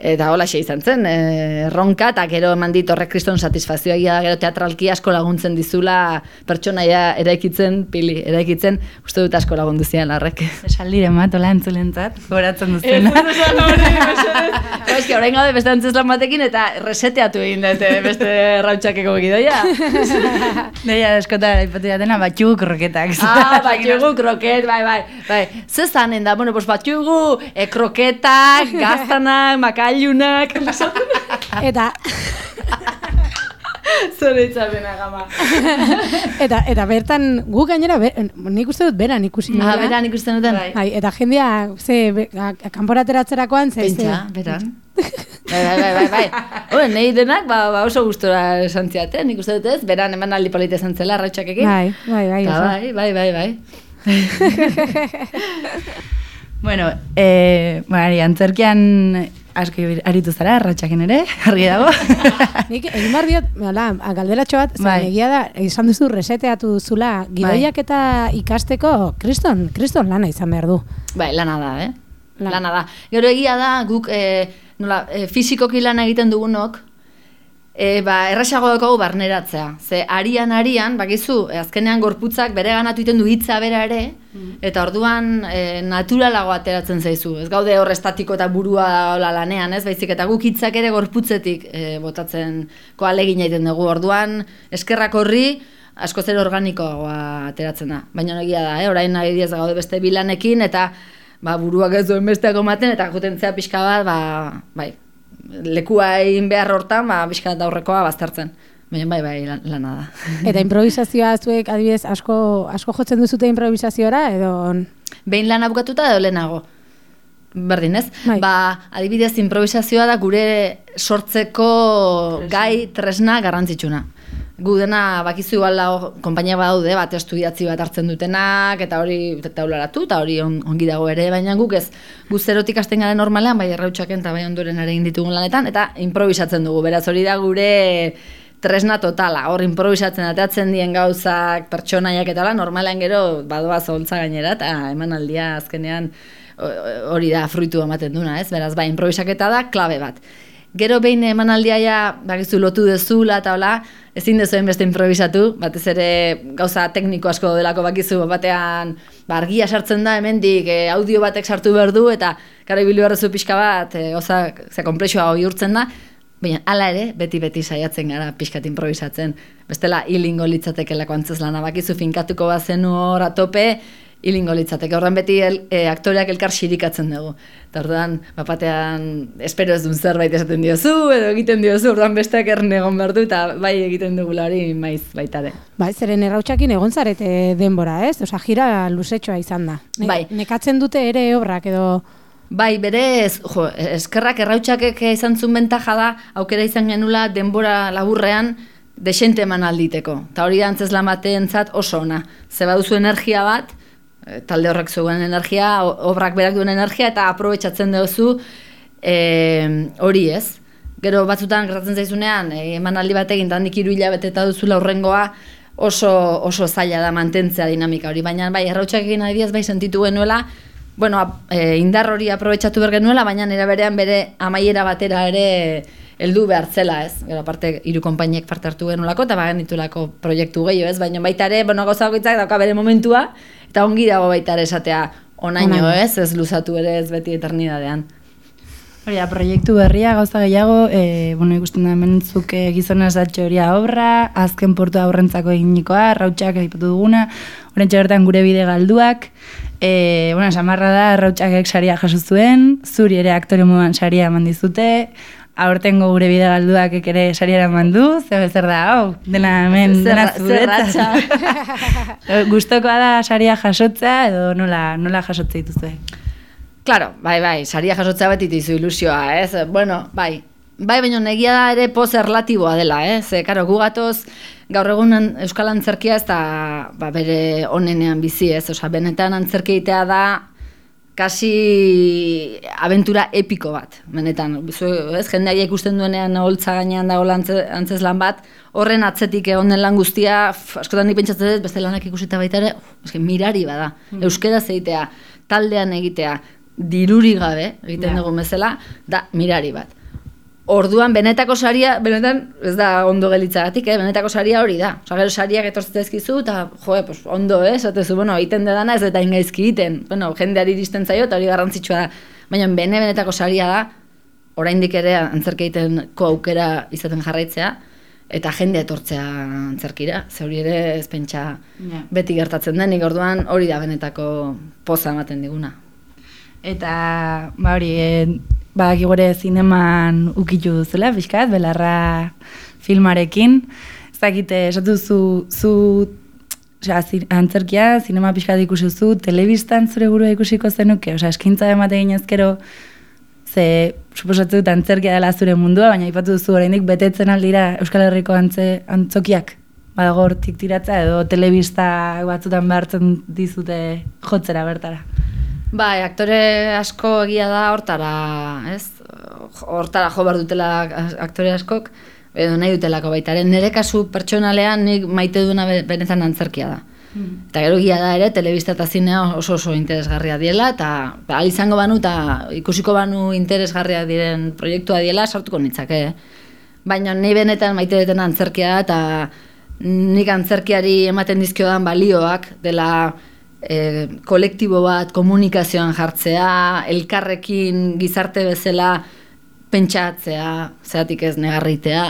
Eta hola xe izan zen, e, ronka eta gero eman dit horrek kriston satisfazioa gero teatralki asko laguntzen dizula pertsonaia eraikitzen, pili, eraikitzen, uste dut asko lagundu zian larrek. Esaldire mat, hola entzulentzat, goratzen duzena. Ez que orain gaude beste antzeslan batekin eta reseteatu egin dute beste rautxakeko gidoia. Deia, eskota, ipatu dena, batxugu kroketak. Ah, batxugu kroket, bai, bai. bai. Zezanen da, bueno, pues batxugu eh, kroketak, gaztanak, makak, gailunak. Eta... Zure itzapena gama. Eta, eta bertan, gu gainera, ber, nik uste dut beran ikusi Ah, beran ikusten duten? Bai, eta jendea, ze, kanporateratzerakoan, ze, ze, Pentsa, beran. Bai, bai, bai, bai, bai. Hore, nahi denak, ba, ba oso gustora esan ziaten, nik uste dut ez, beran eman aldi polite esan zela, arrautxakekin. bai, bai, bai, oso. bai, bai, bai, bai. Bueno, eh, bueno, ari, antzerkian asko aritu zara, arratsaken ere, argi dago. Nik egin behar diot, hola, galderatxo bat, Bai. bai. egia da, izan duzu reseteatu zula, gidoiak eta ikasteko, kriston, kriston lana izan behar du. Bai, lana da, eh? Lan. Lana da. Gero egia da, guk, e, nola, e, fizikoki lan egiten dugunok, e, ba, errasago daukagu barneratzea. Ze, arian, arian, bakizu, e, azkenean gorputzak bere ganatu egiten du hitza bera ere, eta orduan e, naturalago ateratzen zaizu. Ez gaude hor estatiko eta burua hola lanean, ez? Baizik eta guk hitzak ere gorputzetik e, botatzen koalegin egiten dugu. Orduan, eskerrak horri, asko zer organikoagoa ateratzen da. Baina egia da, eh? orain adibidez gaude beste bilanekin, eta ba, buruak ez duen besteak ematen, eta jutentzea pixka bat, ba, bai, lekua egin behar hortan, ba, pixka bat aurrekoa baztertzen. Baina bai, bai, lan- lana da. Eta improvisazioa zuek adibidez asko, asko jotzen duzute improvisaziora, edo... Behin lana bukatuta edo lehenago. Berdin ez? Bai. Ba, adibidez, improvisazioa da gure sortzeko gai tresna garrantzitsuna. Gu dena bakizu igual dago, konpainia badaude, bat estudiatzi bat hartzen dutenak, eta hori taularatu, eta hori on, ongi dago ere, baina guk ez, gu zerotik hasten garen normalean, bai errautxaken eta bai ondoren ere egin ditugun lanetan, eta improvisatzen dugu, beraz hori da gure tresna totala, hor improvisatzen atatzen dien gauzak, pertsonaiak eta la, normalean gero badoa zoltza gainera, eta emanaldia azkenean hori da fruitu ematen duna, ez? Beraz, bai, improvisaketa da klabe bat. Gero behin emanaldia ja, bakizu lotu dezula eta hola, ezin dezuen beste improvisatu, batez ere gauza tekniko asko delako bakizu, batean ba, argia sartzen da hemendik e, audio batek sartu behar du, eta karo ibili beharrezu pixka bat, e, gauza, ze komplexua bihurtzen da, Baina, hala ere, beti-beti saiatzen gara pixkat improvisatzen. Bestela, hilingo litzatekelako antzeslana bakizu finkatuko bazenu hor atope, hilingo litzateke. Horren beti el, e, aktoreak elkar xirikatzen dugu. Eta orduan, bapatean, espero ez duen zerbait esaten diozu, edo egiten diozu, orduan besteak erne egon behar du, eta bai egiten dugula hori maiz baitare. Bai, zeren errautxakin egon zarete denbora, ez? Osa, gira luzetxoa izan da. Ne- Bai. Nekatzen dute ere obrak edo... Bai, berez, jo, eskerrak errautxakek izan zuen bentaja da, aukera izan genula denbora laburrean desente eman alditeko. Ta hori antzeslan bateentzat oso ona. Ze baduzu energia bat, talde horrek zuen energia, obrak berak duen energia, eta aprobetsatzen duzu eh, hori ez. Gero batzutan gertatzen zaizunean, e, emanaldi bat egin, handik hiru hilabete eta duzula horrengoa, oso, oso zaila da mantentzea dinamika hori. Baina bai, errautxak egin adibidez bai sentitu genuela, bueno, ap- e, indar hori aprobetsatu behar genuela, baina nera berean bere amaiera batera ere heldu behar zela, ez? Gero aparte hiru konpainiek parte hartu genuelako eta bagen ditulako proiektu gehiago, ez? Baina baita ere, bueno, gauza bakoitzak dauka bere momentua eta ongi dago baita ere esatea onaino, Onaino. ez? Ez luzatu ere ez beti eternidadean. Hori da, proiektu berria gauza gehiago, e, bueno, ikusten da hemen zuk e, gizona horia obra, azken portu aurrentzako eginikoa, rautxak aipatu duguna, horrentxe bertan gure bide galduak, e, bueno, samarra da, rautxakek saria jaso zuen, zuri ere aktore moduan saria eman dizute, aurtengo gure bide galduak ere saria eman du, zer zer da, hau, dena hemen, dena zuretzat. zerratxa. Gustokoa da saria jasotzea edo nola, nola jasotzea dituzue? Claro, bai, bai, saria jasotzea beti dizu ilusioa, ez? Bueno, bai, bai, baina negia da ere poz erlatiboa dela, eh? Ze, karo, gu gatoz, gaur egun Euskal Antzerkia ez da ba, bere onenean bizi, ez? Osa, benetan antzerkia egitea da kasi abentura epiko bat, benetan. Zu, ez, jendeak ikusten duenean holtza gainean dago antze, antzeslan bat, horren atzetik egon den lan guztia, f, askotan nik pentsatzen dut, beste lanak ikusita baita ere, uf, eske, mirari bada, euskera egitea, taldean egitea, diruri gabe, egiten Ja. dugu bezala, da mirari bat. Orduan, benetako saria, benetan, ez da ondo gelitzagatik, eh? benetako saria hori da. Osa, gero sariak etortzen zaizkizu, eta, joe, pues, ondo, eh? Esatezu, bueno, egiten dedana ez eta ingaizki egiten. Bueno, jendeari iristen zaio, eta hori garrantzitsua da. Baina, bene benetako saria da, oraindik ere antzerki egitenko aukera izaten jarraitzea, eta jende etortzea antzerkira. Ze hori ere ez pentsa Ja. beti gertatzen denik, orduan hori da benetako poza ematen diguna. Eta, ba hori, e, ba, gore zineman ukitu duzula, pixkat, belarra filmarekin. Zakite, esatu zu, zu Osea, antzerkia, zinema pixkat ikusi zu, telebistan zure burua ikusiko zenuke, osea, eskintza emate ginezkero, ze, suposatzu antzerkia dela zure mundua, baina ipatu duzu oraindik betetzen aldira Euskal Herriko antze, antzokiak, badago hortik tiratza, edo telebista batzutan behartzen dizute jotzera bertara. Bai, aktore asko egia da hortara, ez? Hortara jo behar dutela aktore askok, edo nahi dutelako baitaren. Nire kasu pertsonalean nik maite duna be- benetan antzerkia da. Eta gero egia da ere, telebista eta zinea oso oso interesgarria diela, eta ba, ahal izango banu eta ikusiko banu interesgarria diren proiektua diela, sartuko nitzake. eh? Baina ni benetan maite duten antzerkia da, eta nik antzerkiari ematen dizkiodan balioak dela e, kolektibo bat komunikazioan jartzea, elkarrekin gizarte bezala pentsatzea, zeatik ez negarritea,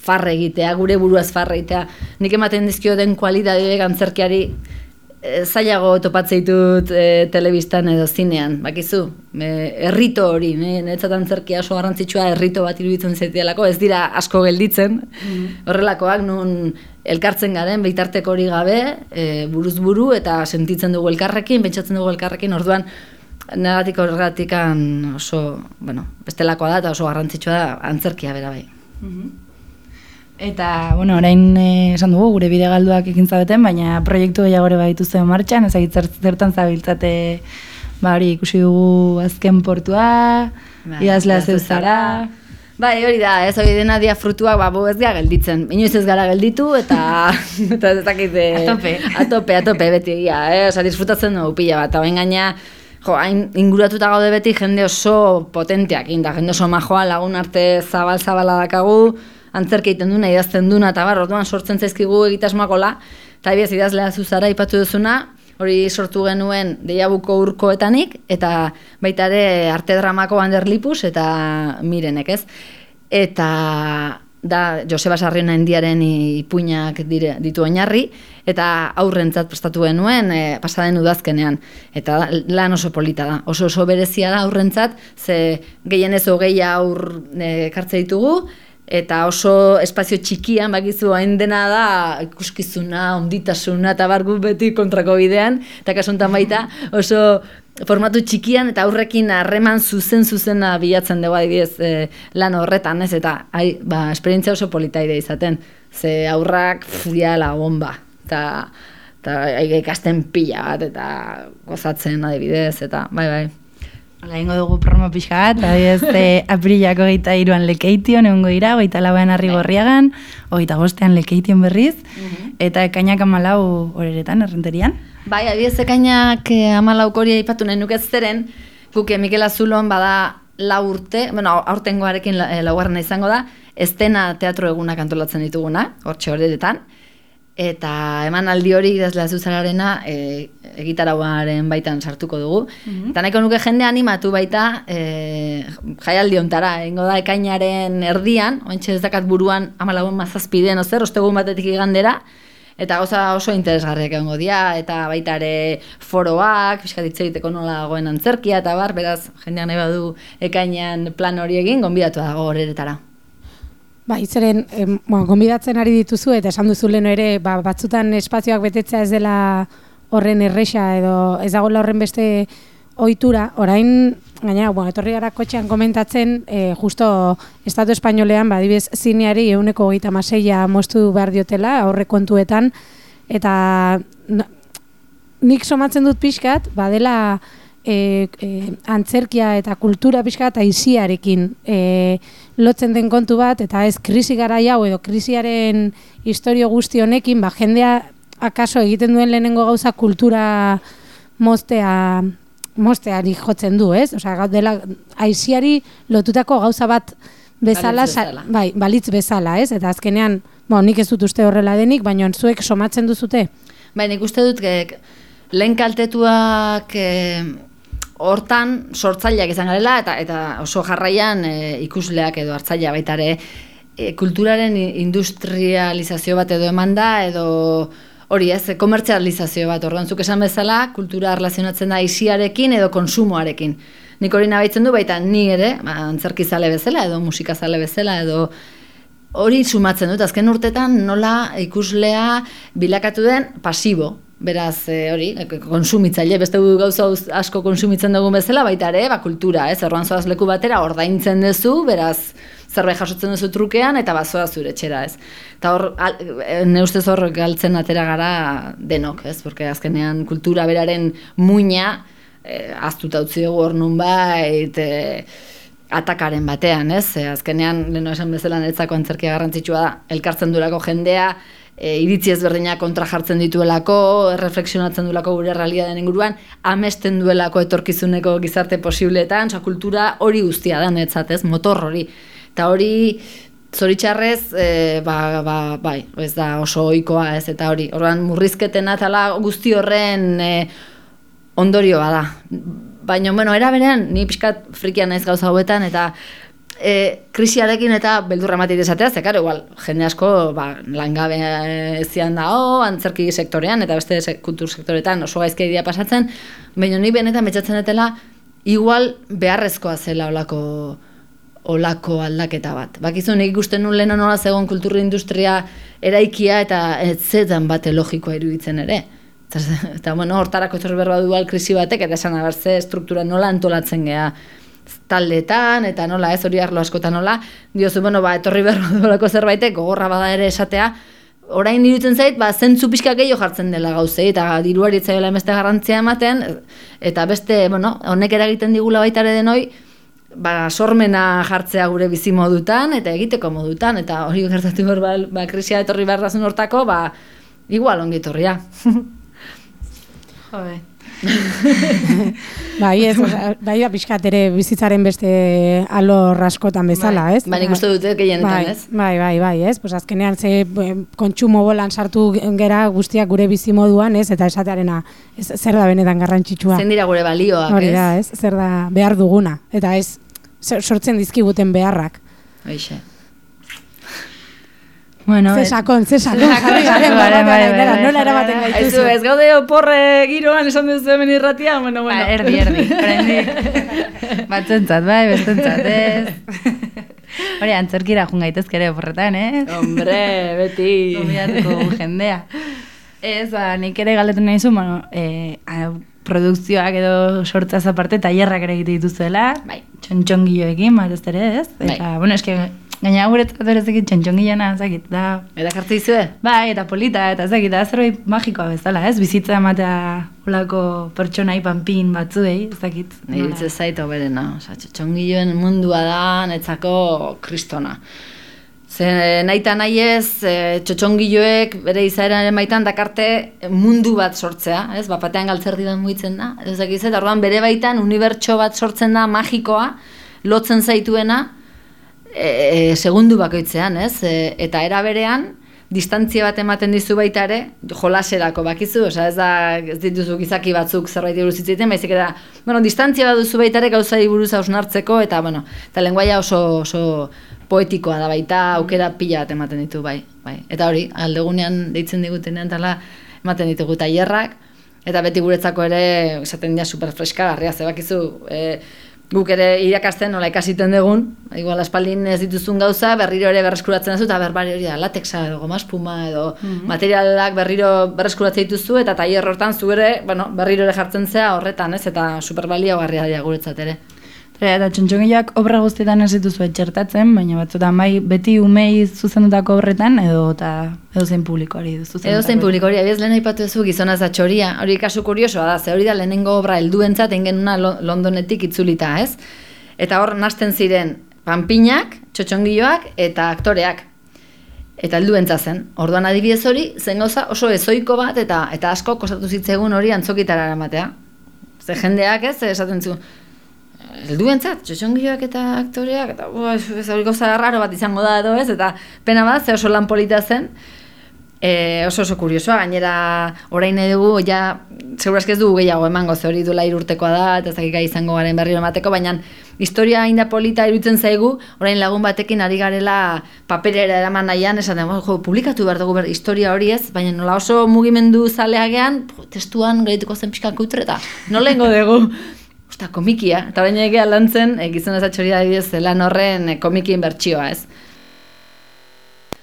farre egitea, gure buruaz farre egitea. Nik ematen dizkio den kualitateek antzerkiari e, zailago topatzen ditut e, telebistan edo zinean, bakizu, e, errito hori, ne, netzat antzerkia oso garrantzitsua errito bat iruditzen zaitialako, ez dira asko gelditzen, horrelakoak nun elkartzen garen, beitarteko hori gabe, e, buruz buru eta sentitzen dugu elkarrekin, pentsatzen dugu elkarrekin, orduan negatik horregatikan oso, bueno, bestelakoa da eta oso garrantzitsua da antzerkia bera bai. Eta, bueno, orain eh, esan dugu, gure bide galduak ekin zabeten, baina proiektu gehiago ere zen martxan, ez zertan zabiltzate, ba hori ikusi dugu azken portua, Bai, idazlea idazle zeu zara, Bai, hori da, ez hori dena dia frutuak, ba, bu ez gara gelditzen. Inoiz ez gara gelditu, eta, eta ez dakit... eh, A tope. A tope, a tope, beti egia, eh? Osa, disfrutatzen dugu pila bat, bain gaina, jo, hain inguratuta gaude beti jende oso potenteak, inda, jende oso majoa lagun arte zabal-zabala dakagu, antzerke egiten duna, idazten duna, eta bar, orduan sortzen zaizkigu egitasmakola, eta abiez idazlea zuzara ipatu duzuna, hori sortu genuen deiabuko urkoetanik, eta baita ere arte dramako Anderlipus eta mirenek, ez? Eta da Joseba Sarriona Indiaren ipuinak dire, ditu oinarri, eta aurrentzat prestatu genuen e, pasaden udazkenean. Eta lan oso polita da, oso oso berezia da aurrentzat, ze gehienez hogei aur e, kartze ditugu, eta oso espazio txikian bakizu hain dena da ikuskizuna, onditasuna eta bar gu beti kontrako bidean eta kasu honetan baita oso formatu txikian eta aurrekin harreman zuzen zuzena bilatzen dugu adibidez e, lan horretan, ez eta ai, ba, esperientzia oso polita ide izaten. Ze aurrak pff, dira la bomba eta eta ikasten pila bat eta gozatzen adibidez eta bai bai. Hala, ingo dugu programa pixka bat, adibidez, e, aprilako geita iruan lekeition, egongo dira, goita lauean harri gorriagan, hogeita bostean lekeition berriz, eta ekainak amalau horeretan, errenterian. Bai, adibidez ekainak eh, amalauk hori aipatu nahi nuke zeren, guk eh, Mikel Azulon bada lau urte, bueno, aurtengoarekin eh, laugarrena izango da, estena teatro egunak antolatzen dituguna, hortxe horeretan, eta emanaldi hori idazlea zuzararena e, egitarauaren baitan sartuko dugu. Eta nahiko nuke jende animatu baita e, jaialdi ontara, egingo da ekainaren erdian, ointxe ez dakat buruan amalagun mazazpiden ozer, ostegun batetik igandera, Eta gauza oso interesgarriak egongo dira, eta baita ere foroak, pixkat hitz egiteko nola dagoen antzerkia, eta bar, beraz, jendean nahi badu ekainean plan hori egin, gonbidatu dago horeretara. Ba, itzeren, em, bueno, gonbidatzen ari dituzu eta esan duzu leno ere, ba, batzutan espazioak betetzea ez dela horren erresa edo ez dagoela horren beste ohitura, orain, gaina, bueno, etorri gara kotxean komentatzen, e, justo Estatu Espainolean, ba, adibidez, zineari euneko hogeita maseia moztu behar diotela, aurre kontuetan, eta na- nik somatzen dut pixkat, badela e, e, antzerkia eta kultura pixkat aiziarekin e, lotzen den kontu bat, eta ez krisi gara hau edo krisiaren historio guzti honekin, ba, jendea akaso egiten duen lehenengo gauza kultura moztea mozteari jotzen du, ez? Osea, dela aiziari lotutako gauza bat bezala, Balitz bezala. bai, balitz bezala, ez? Eta azkenean, bueno, nik ez dut uste horrela denik, baina zuek somatzen duzute? Bai, nik uste dut, lehen kaltetuak e, hortan sortzaileak izan garela, eta eta oso jarraian e, ikusleak edo hartzailea baita ere, e, kulturaren industrializazio bat edo eman da, edo hori ez, komertzializazio bat, orduan zuk esan bezala, kultura erlazionatzen da isiarekin edo konsumoarekin. nik hori nabaitzen du baita ni ere, ba, antzerki zale bezala edo musika zale bezala edo hori sumatzen dut, azken urtetan nola ikuslea bilakatu den pasibo. Beraz, e, hori, konsumitzaile, beste gauza uz- asko konsumitzen dugun bezala, baita ere, ba, kultura, ez, erroan zoaz leku batera, ordaintzen duzu, beraz, zerbait jasotzen duzu trukean, eta bazoa zure etxera, ez. Eta hor, al, e, ne ustez hor galtzen atera gara denok, ez, porque azkenean kultura beraren muina, e, aztuta utzi dugu hor nunbait, e, atakaren batean, ez? E, azkenean, leno esan bezala niretzako antzerkia garrantzitsua da, elkartzen durako jendea, e, iritzi ezberdinak kontra jartzen dituelako, reflexionatzen duelako gure realitateen inguruan, amesten duelako etorkizuneko gizarte posibleetan, oza, kultura hori guztia da niretzat, ez? Motor hori. Eta hori, zoritxarrez, e, ba, ba, bai, ez da oso ohikoa ez, eta hori, orduan murrizketena tala guzti horren e, ondorioa da. Baina, bueno, era berean, ni pixkat frikia naiz gauza hauetan, eta e, krisiarekin eta beldurra ematit esatea, ze, karo, igual, jende asko, ba, langabe zian da, oh, antzerki sektorean, eta beste kultur sektoretan oso gaizki dira pasatzen, baina ni benetan betxatzen etela, igual beharrezkoa zela olako olako aldaketa bat. Bakizu nik ikusten nuen leheno nola zegoen kultur industria eraikia eta ez zetan bate logikoa iruditzen ere. Eta, eta bueno, hortarako etorri berba dual krisi batek, eta esan abertze struktura nola antolatzen gea taldetan, eta nola ez hori arlo askotan nola, diozu, bueno, ba, etorri berba duelako zerbaitek, gogorra bada ere esatea, orain iruditzen zait, ba, zentzu pixka gehiago jartzen dela gauzei, eta diruari etzaiola emeste garrantzia ematen, eta beste, bueno, honek eragiten digula baita denoi, ba, sormena jartzea gure bizi modutan, eta egiteko modutan, eta hori gertatu behar, ba, ba krisia etorri behar hortako, ba, igual ongi etorria. Jode. Bai, ez, bai, ba, pixkat ere bizitzaren beste alor askotan bezala, ez? Ba, nik uste dute gehienetan, bai, ez? Bai, bai, bai, ez? Pues azkenean ze kontsumo bolan sartu gera guztiak gure bizi moduan, ez? Eta esatearena, ez, zer da benetan garrantzitsua. Zen dira gure balioak, Hori ez? da, ez? Zer da behar duguna, eta ez sortzen dizkiguten beharrak. Hoixe. Bueno, Ze ez- sakon, ze sakon, jarri garen, borroka bai, gainera, bai, nola eramaten. Aizu, gaituzu. ez gaude oporre giroan esan duzu hemen irratia, bueno, bueno. Ba, erdi, erdi, oraindik. Batzuentzat, bai, bestentzat, ez. Hori, antzerkira jun gaitezke ere oporretan, ez? Hombre, beti. Gobiatuko dugu jendea. Ez, ba, nik ere galdetu nahi zu, bueno, e, a, produkzioak edo sortzaz aparte, tailerrak ere egite dituzuela, Bai. txontxongilloekin, batez ere, ez? Bai. Eta, bueno, eske, gaina guretzat ere zekit txontxongillona, zekit, da, Eta jartze dizue? bai, eta polita, eta zekit, da zerbait magikoa bezala, ez? Bizitza ematea olako pertsonai panpin batzuei, ez dakit. Nire nola. ditze zait hoberena. Osa, txongilloen mundua da, netzako kristona. Ze nahi eta nahi ez, e, txotxongiloek bere izaeraren baitan dakarte mundu bat sortzea, ez? Bapatean galtzerdi bat mugitzen da, ez dakiz, eta orduan bere baitan unibertso bat sortzen da magikoa, lotzen zaituena, e, e, segundu bakoitzean, ez? E, eta era berean, distantzia bat ematen dizu baita ere, jolaserako bakizu, osea ez da ez dituzu gizaki batzuk zerbait buruz hitz egiten, baizik eta bueno, distantzia bat duzu baita ere gauzai buruz hausnartzeko eta bueno, eta lenguaia oso oso poetikoa da baita, aukera pila bat ematen ditu bai, bai. Eta hori, aldegunean deitzen digutenean tala ematen ditugu tailerrak eta beti guretzako ere esaten dira super freskagarria, ze bakizu, e, guk ere irakasten nola ikasiten dugun, igual aspaldin ez dituzun gauza, berriro ere berreskuratzen duzu, eta berbari hori da, latexa edo gomaspuma edo materialak berriro berreskuratzen dituzu, eta tailer hortan zu ere, bueno, berriro ere jartzen zea horretan, ez, eta superbaliogarria dira guretzat ere. Eta, eta txontxongiloak obra guztietan ez dituzu txertatzen, baina batzutan bai beti umei zuzendutako obretan edo eta edo zein publikoari zuzendutako. Edo zein publiko hori, abiez lehen aipatu duzu gizona za txoria, hori kasu kuriosoa da, ze hori da lehenengo obra helduentzat egin genuna Lo- Londonetik itzulita, ez? Eta hor nasten ziren panpinak, txotxongiloak eta aktoreak. Eta helduentza zen. Orduan adibidez hori, zen gauza oso ezoiko bat eta eta asko kostatu zitzegun hori antzokitara eramatea. Ze jendeak ez, esaten zu, helduentzat, txotxongiloak eta aktoreak, eta hori gauza raro bat izango da edo ez, eta pena bat, ze oso lan polita zen, e, oso oso kuriosoa, gainera orain nahi dugu, ja, segurazki ez dugu gehiago emango, ze hori duela irurtekoa da, eta ez dakik gai izango garen berriro emateko, baina historia hain da polita irutzen zaigu, orain lagun batekin ari garela paperera eraman nahian, esaten, "Oh, jo, publikatu behar dugu ber, historia hori ez, baina nola oso mugimendu zaleagean, testuan gerituko zen pixka kutre, eta nola ingo dugu, Osta, komikia. Eta orain egia lantzen, e, gizon ez atxori adibidez, lan horren e, komikien bertsioa, ez?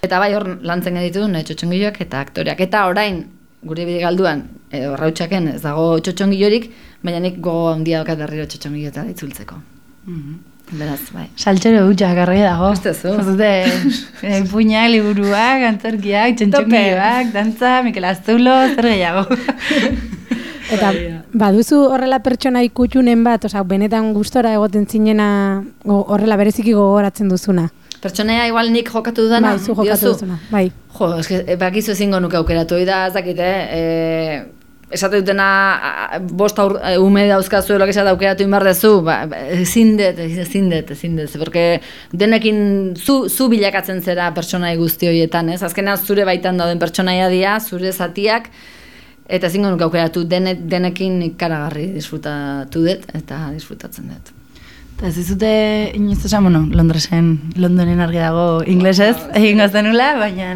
Eta bai hor lantzen geditu, ne, txotxongiloak eta aktoreak. Eta orain, gure bide galduan, edo rautxaken ez dago txotxongilorik, baina nik gogo handia dokat berriro txotxongilo eta itzultzeko. Beraz, bai. Saltxero hutsa garri dago. Uste zu. Zute, eh, puñak, liburuak, antzerkiak, txentxongiloak, dantza, Mikel Azulo, zer gehiago. Eta baduzu horrela pertsona ikutxunen bat, osea, benetan gustora egoten zinena horrela bereziki gogoratzen duzuna. Pertsonea igual nik jokatu dudana, bai, zu jokatu diozu. duzuna. Bai. Jo, eske, bakizu ezingo nuke aukeratu, da, ez dakit, eh? E, esate dutena, bost aur, e, ume dauzkazu edo esate aukeratu inbar dezu, ba, ba, ezin dut, ezin dut, ezin dut, porque denekin zu, zu bilakatzen zera pertsonai guzti horietan, ez? Azkenean zure baitan dauden pertsonaia dira, zure zatiak, eta ezingo nuke aukeratu, dene, denekin ikaragarri disfrutatu dut, eta disfrutatzen dut. Eta ez dizute inoiz esan, bueno, Londresen, Londonen argi dago inglesez egingo zenula, baina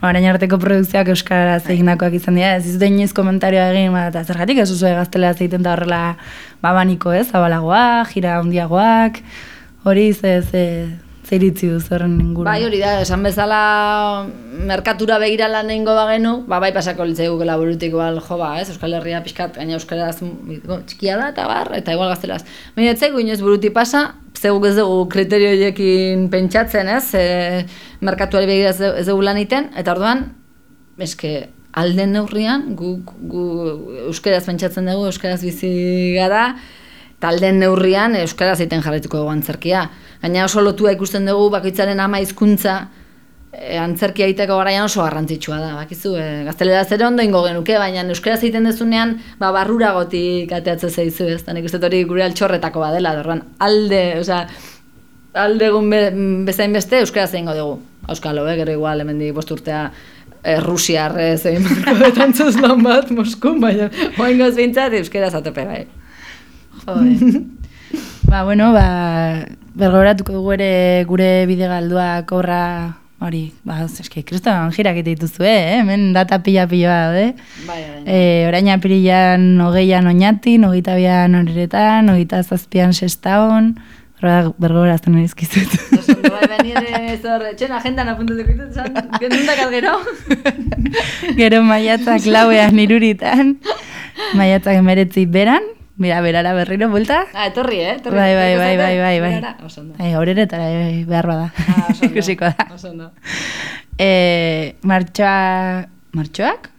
ba, orain arteko produkzioak euskaraz egindakoak izan dira, ez dizute inoiz komentarioa egin, ba, eta zergatik ez duzu gaztelera egiten da horrela babaniko ez, zabalagoa, jira handiagoak, hori ze, ze, ze iritzi duzu horren inguruan. Bai, hori da, esan bezala merkatura begira lan egingo bagenu, ba, bai pasako litzai gukela burutik igual, jo, ba, ez, Euskal Herria pixkat, gaina Euskaraz txikia da, eta bar, eta igual gaztelaz. Baina ez zaigu inoiz buruti pasa, zegu ez dugu kriterio horiekin pentsatzen, ez, e, merkatuari begira ez dugu- ez lan egiten, eta orduan, eske, alden neurrian, gu, gu euskaraz pentsatzen dugu, euskaraz bizi gara, eta alden neurrian euskaraz egiten jarraituko dugu antzerkia. Gaina oso lotua ikusten dugu bakoitzaren ama hizkuntza e, antzerkia egiteko garaian oso garrantzitsua da. Bakizu, e, gazteleraz ere ondo ingo genuke, baina euskaraz egiten dezunean, ba, barruragotik ateatzen zaizu, ez? Nik uste hori gure altxorretako badela, dorran alde, osea, alde egun be, bezain beste euskaraz egingo dugu. Euskalo, eh? gero igual hemendik bost urtea eh, Rusiarrez egin barko etantzuz lan bat Moskun, baina oingoz bintzat euskaraz atope bai. Jode. ba, bueno, ba, bergoratuko dugu ere gure bide galduak horra hori, ba, eske, kriston jirak egite dituzu, eh? hemen data pila-pila daude. Bai, bai. E, orain apirilan hogeian oinatin, hogeita bian horeretan, hogeita zazpian sestaon, horra bergorazten erizkizut. Oso ondo, bai, bani ere zor, etxen agendan apuntatu ditut, zan, genundak gero. Gero maiatzak lauean iruritan, maiatzak emeretzi beran, Mira, berara berriro, bulta? Ah, etorri, eh? Etorri, Bai, bai, bai, bai, bai, bai. Berara, Oso ondo. Bai, horeretara eh, behar bada. Ah, oso ondo. Ikusiko da. Oso ondo. E, martxoa... Martxoak?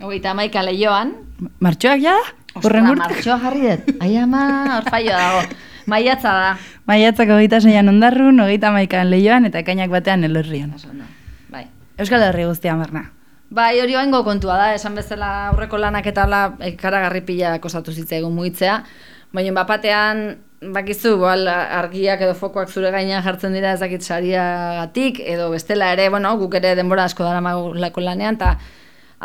Hogeita amaika lehioan. Martxoak ja? Ostra, martxoa jarri dut. Ai ama, orfaio dago. Maiatza da. Maiatzak hogeita seian ondarrun, hogeita maikan lehioan, eta ekainak batean elorrian. Oso ondo. Bai. Euskal Herri guztia marna. Bai, hori oingo kontua da, esan bezala aurreko lanak eta hola ikaragarri pila kosatu zitzaigun mugitzea. Baina bapatean, bakizu, boal, argiak edo fokoak zure gainean jartzen dira ezakit sariagatik, edo bestela ere, bueno, guk ere denbora asko dara magulako lanean, eta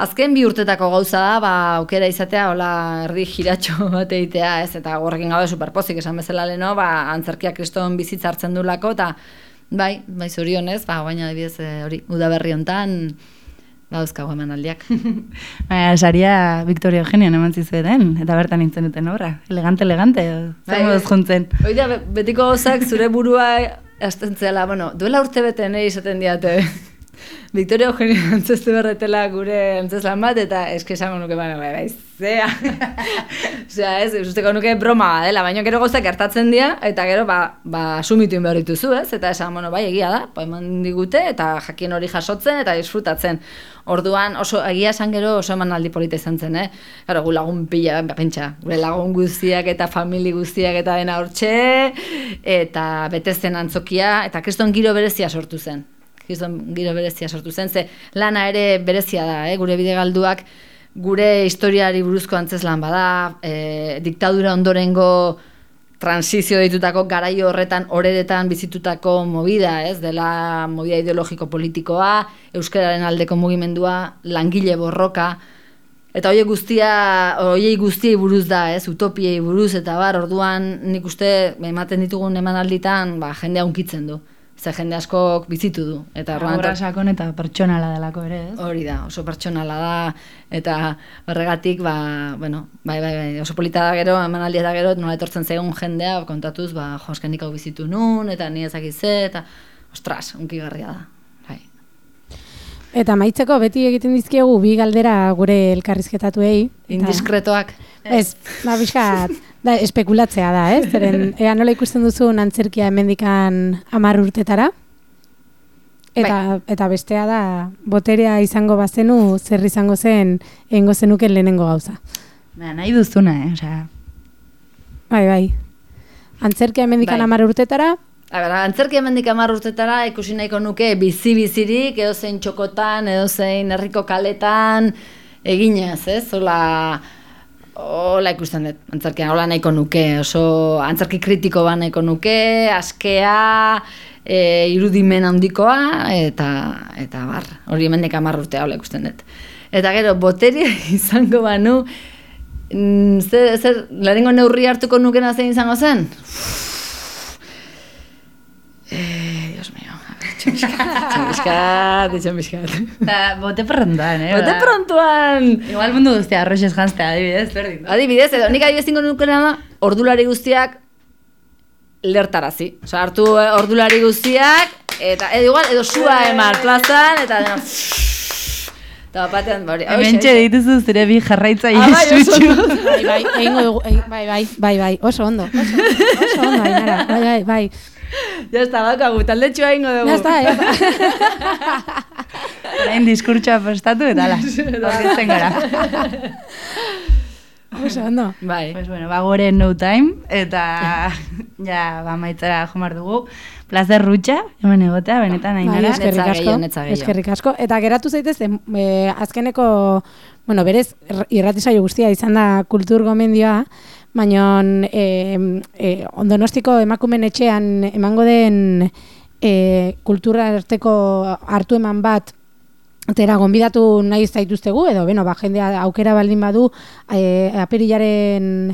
azken bi urtetako gauza da, ba, aukera izatea, hola, erdi jiratxo bat egitea, ez, eta horrekin gabe superpozik esan bezala leno, ba, antzerkia kriston bizitza hartzen dulako, eta bai, bai zorionez, ba, baina adibidez eh, hori, udaberri hontan, Bauzkago emanaldiak. Baina, saria Victoria Eugenian eman zizueten, eta bertan nintzen duten obra. Elegante, elegante, zer moduz bai. juntzen. Hoi da, be- betiko gauzak zure burua hasten zela, bueno, duela urte bete nahi izaten diate. Victoria Eugenio antzeste berretela gure antzeslan bat, eta eske esango nuke, baina, bai, bai, zea. Osea, ez, usteko nuke broma dela, baina gero gauzak gertatzen dira, eta gero, ba, ba sumitu dituzu, ez? Eta esan, bueno, bai, egia da, ba, eman digute, eta jakin hori jasotzen, eta disfrutatzen. Orduan, oso, egia esan gero oso emanaldi polita izan zen, eh? Gero, gu lagun pila, ba, pentsa, gure lagun guztiak eta famili guztiak eta dena hortxe, eta betezen antzokia, eta kriston giro berezia sortu zen. Kriston giro berezia sortu zen, ze lana ere berezia da, eh? gure bide galduak, gure historiari buruzko antzeslan bada, e, diktadura ondorengo transizio ditutako garaio horretan oreretan bizitutako movida, ez? Dela movida ideologiko politikoa, euskararen aldeko mugimendua, langile borroka, eta hoiek guztia, hoiei guztiei buruz da, ez? Utopiei buruz eta bar, orduan nik uste ematen ditugun emanalditan, ba jendea unkitzen du. Ze jende askok bizitu du. Eta orduan sakon eta pertsonala delako ere, ez? hori da, oso pertsonala da, eta horregatik, ba, bueno, bai, bai, bai, oso polita da gero, emanaldia da gero, nola etortzen zaigun jendea, kontatuz, ba, jo, hau bizitu nun, eta ni ezakiz ze, eta, ostras, unkigarria da. Bai. Eta maitzeko beti egiten dizkiegu bi galdera gure elkarrizketatuei. Eta- Indiskretoak. Ez, ba, bizkat, da, espekulatzea da, ez? Zeren, ea nola ikusten duzu antzerkia hemendikan hamar urtetara? Eta, eta bestea da, boterea izango bazenu, zer izango zen, egingo zenuken lehenengo gauza. Ba, nahi duzuna, eh? Osea, Bai, bai. Antzerkia hemendikan Bai. hamar urtetara, A ber, antzerki hemendik hamar urtetara ikusi nahiko nuke bizi-bizirik, edo zein txokotan, edo zein herriko kaletan, eginez, ez? Hola, hola ikusten dut, antzerkia, hola nahiko nuke, oso antzerki kritiko ba nahiko nuke, askea, e, irudimen handikoa, eta, eta bar, hori hemendik hamar urtea hola ikusten dut. Eta gero, boteria izango banu, mm, zer, zer, lehenengo neurri hartuko nukena zein izango zen? Eh, Txomiskat, txomiskat, eta bote prontuan, eh? Bote Ba, prontuan! Igual mundu guztia arroxez janztea, adibidez, berdin. da? Adibidez, edo nik adibidez ingo nukena da, ordulari guztiak lertarazi. Osa, hartu eh, ordulari guztiak, eta edo igual, edo sua eman plazan, eta dena... Eta batean, Hementxe dituzu zure bi jarraitzaile Ah, bai, bai, bai, eh, bai, bai, bai, bai, oso ondo, oso ondo, oso ondo, Ainara, bai, bai, Ya está, bakagu, talde txua ingo dugu. Ya está, ya está. Orain diskurtsoa postatu eta ala, horretzen gara. Oso ondo. Bai. Pues bueno, ba gore no time, eta ja, ba maitzara jomar dugu. Plazer rutxa, hemen egotea, benetan Bai, gara. eskerrik asko. Eskerrik asko. Eta geratu zaitez, em, e, azkeneko, bueno, berez, ir- irratisaio guztia izan da kultur gomendioa, baina e, e, ondonostiko emakumen etxean emango den e, kultura arteko hartu eman bat Atera, gonbidatu nahi zaituztegu, edo, beno, ba, jendea aukera baldin badu, e, apirilaren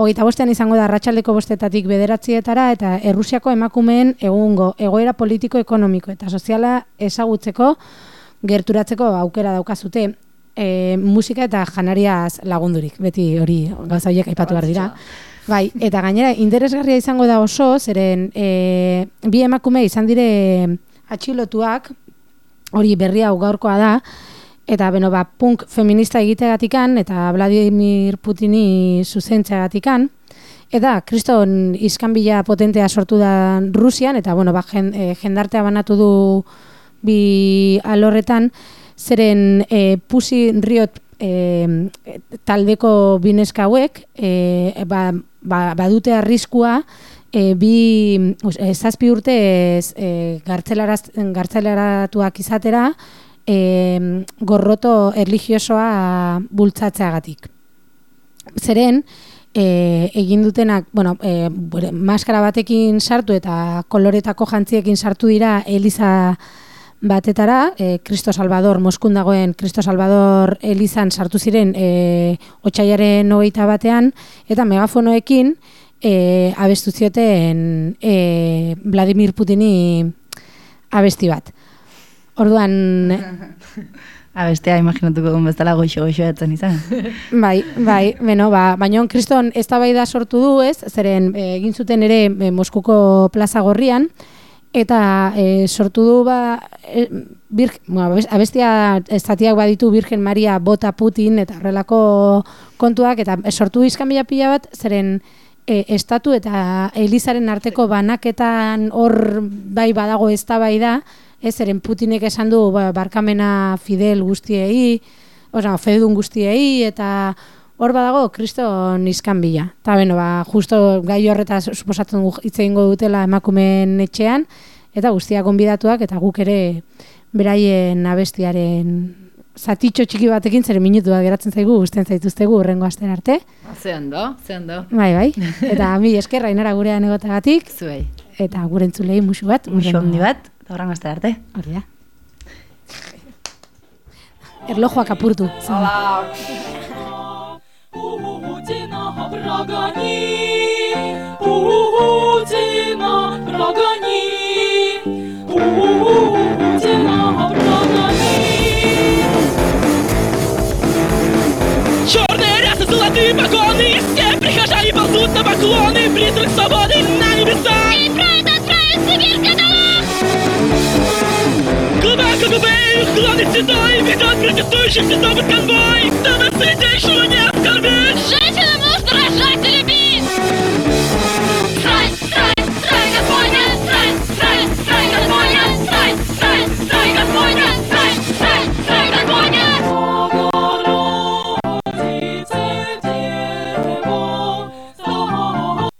hogeita bostean izango da ratxaldeko bostetatik bederatzietara, eta Errusiako emakumeen egungo egoera politiko-ekonomiko eta soziala ezagutzeko gerturatzeko aukera daukazute e, musika eta janariaz lagundurik, beti hori gauza horiek aipatu behar dira. Bai, eta gainera interesgarria izango da oso, zeren e, bi emakume izan dire atxilotuak, hori berri hau gaurkoa da, eta beno, ba, punk feminista egiteagatikan, eta Vladimir Putini zuzentzeagatikan, eta kriston iskanbila potentea sortu da Rusian, eta bueno, ba, jen, e, jendartea banatu du bi alorretan, zeren e, Pussy Riot e, taldeko bineska hauek, e, ba, ba, badute arriskua, e, bi e, zazpi urte e, gartzelaratuak izatera e, gorroto erligiosoa bultzatzeagatik. Zeren, e, egin dutenak, bueno, e, maskara batekin sartu eta koloretako jantziekin sartu dira Eliza batetara, e, Cristo Salvador, Moskun dagoen Cristo Salvador Elizan sartu ziren e, otxaiaren hogeita batean, eta megafonoekin e, abestu zioten e, Vladimir Putini abesti bat. Orduan, Abestea imaginatuko duen bezala goxo-goxo etzen izan. Bai, bai, beno, ba, baina kriston eztabaida sortu du, ez? Zeren egin zuten ere Moskuko plaza gorrian eta e, sortu du ba e, bir, abes- abestia estatiak baditu Virgen Maria bota Putin eta horrelako kontuak eta sortu du iskanbila pila bat zeren e, estatu eta Elizaren arteko banaketan hor bai badago eztabaida, ez zeren Putinek esan du ba, barkamena Fidel guztiei, osea, fedun guztiei, eta hor badago kriston iskanbila. Eta beno, ba, justo gai horretaz suposatzen hitz egingo dutela emakumeen etxean, eta guztiak gonbidatuak, eta guk ere beraien abestiaren zatitxo txiki batekin, zeren minutu bat geratzen zaigu, guztien zaituztegu urrengo astera arte. Ze ondo, ze ondo. Bai, bai. Eta mi eskerra inara gurean egotagatik, Zuei. eta gure entzulei musu bat. Hurrengo- handi bat, eta horrengo astera arte. Hori da. Erlojuak apurtu. Путіна прогоні, Путіна прогоні, Путіна прогони! Черные рясы, золотые погоны, все прихожане ползут на поклоны, призрак свободы на небеса. И правда их главный седой ведет протестующих в конвой! Да нас светейшего не оскорбить! Женщина!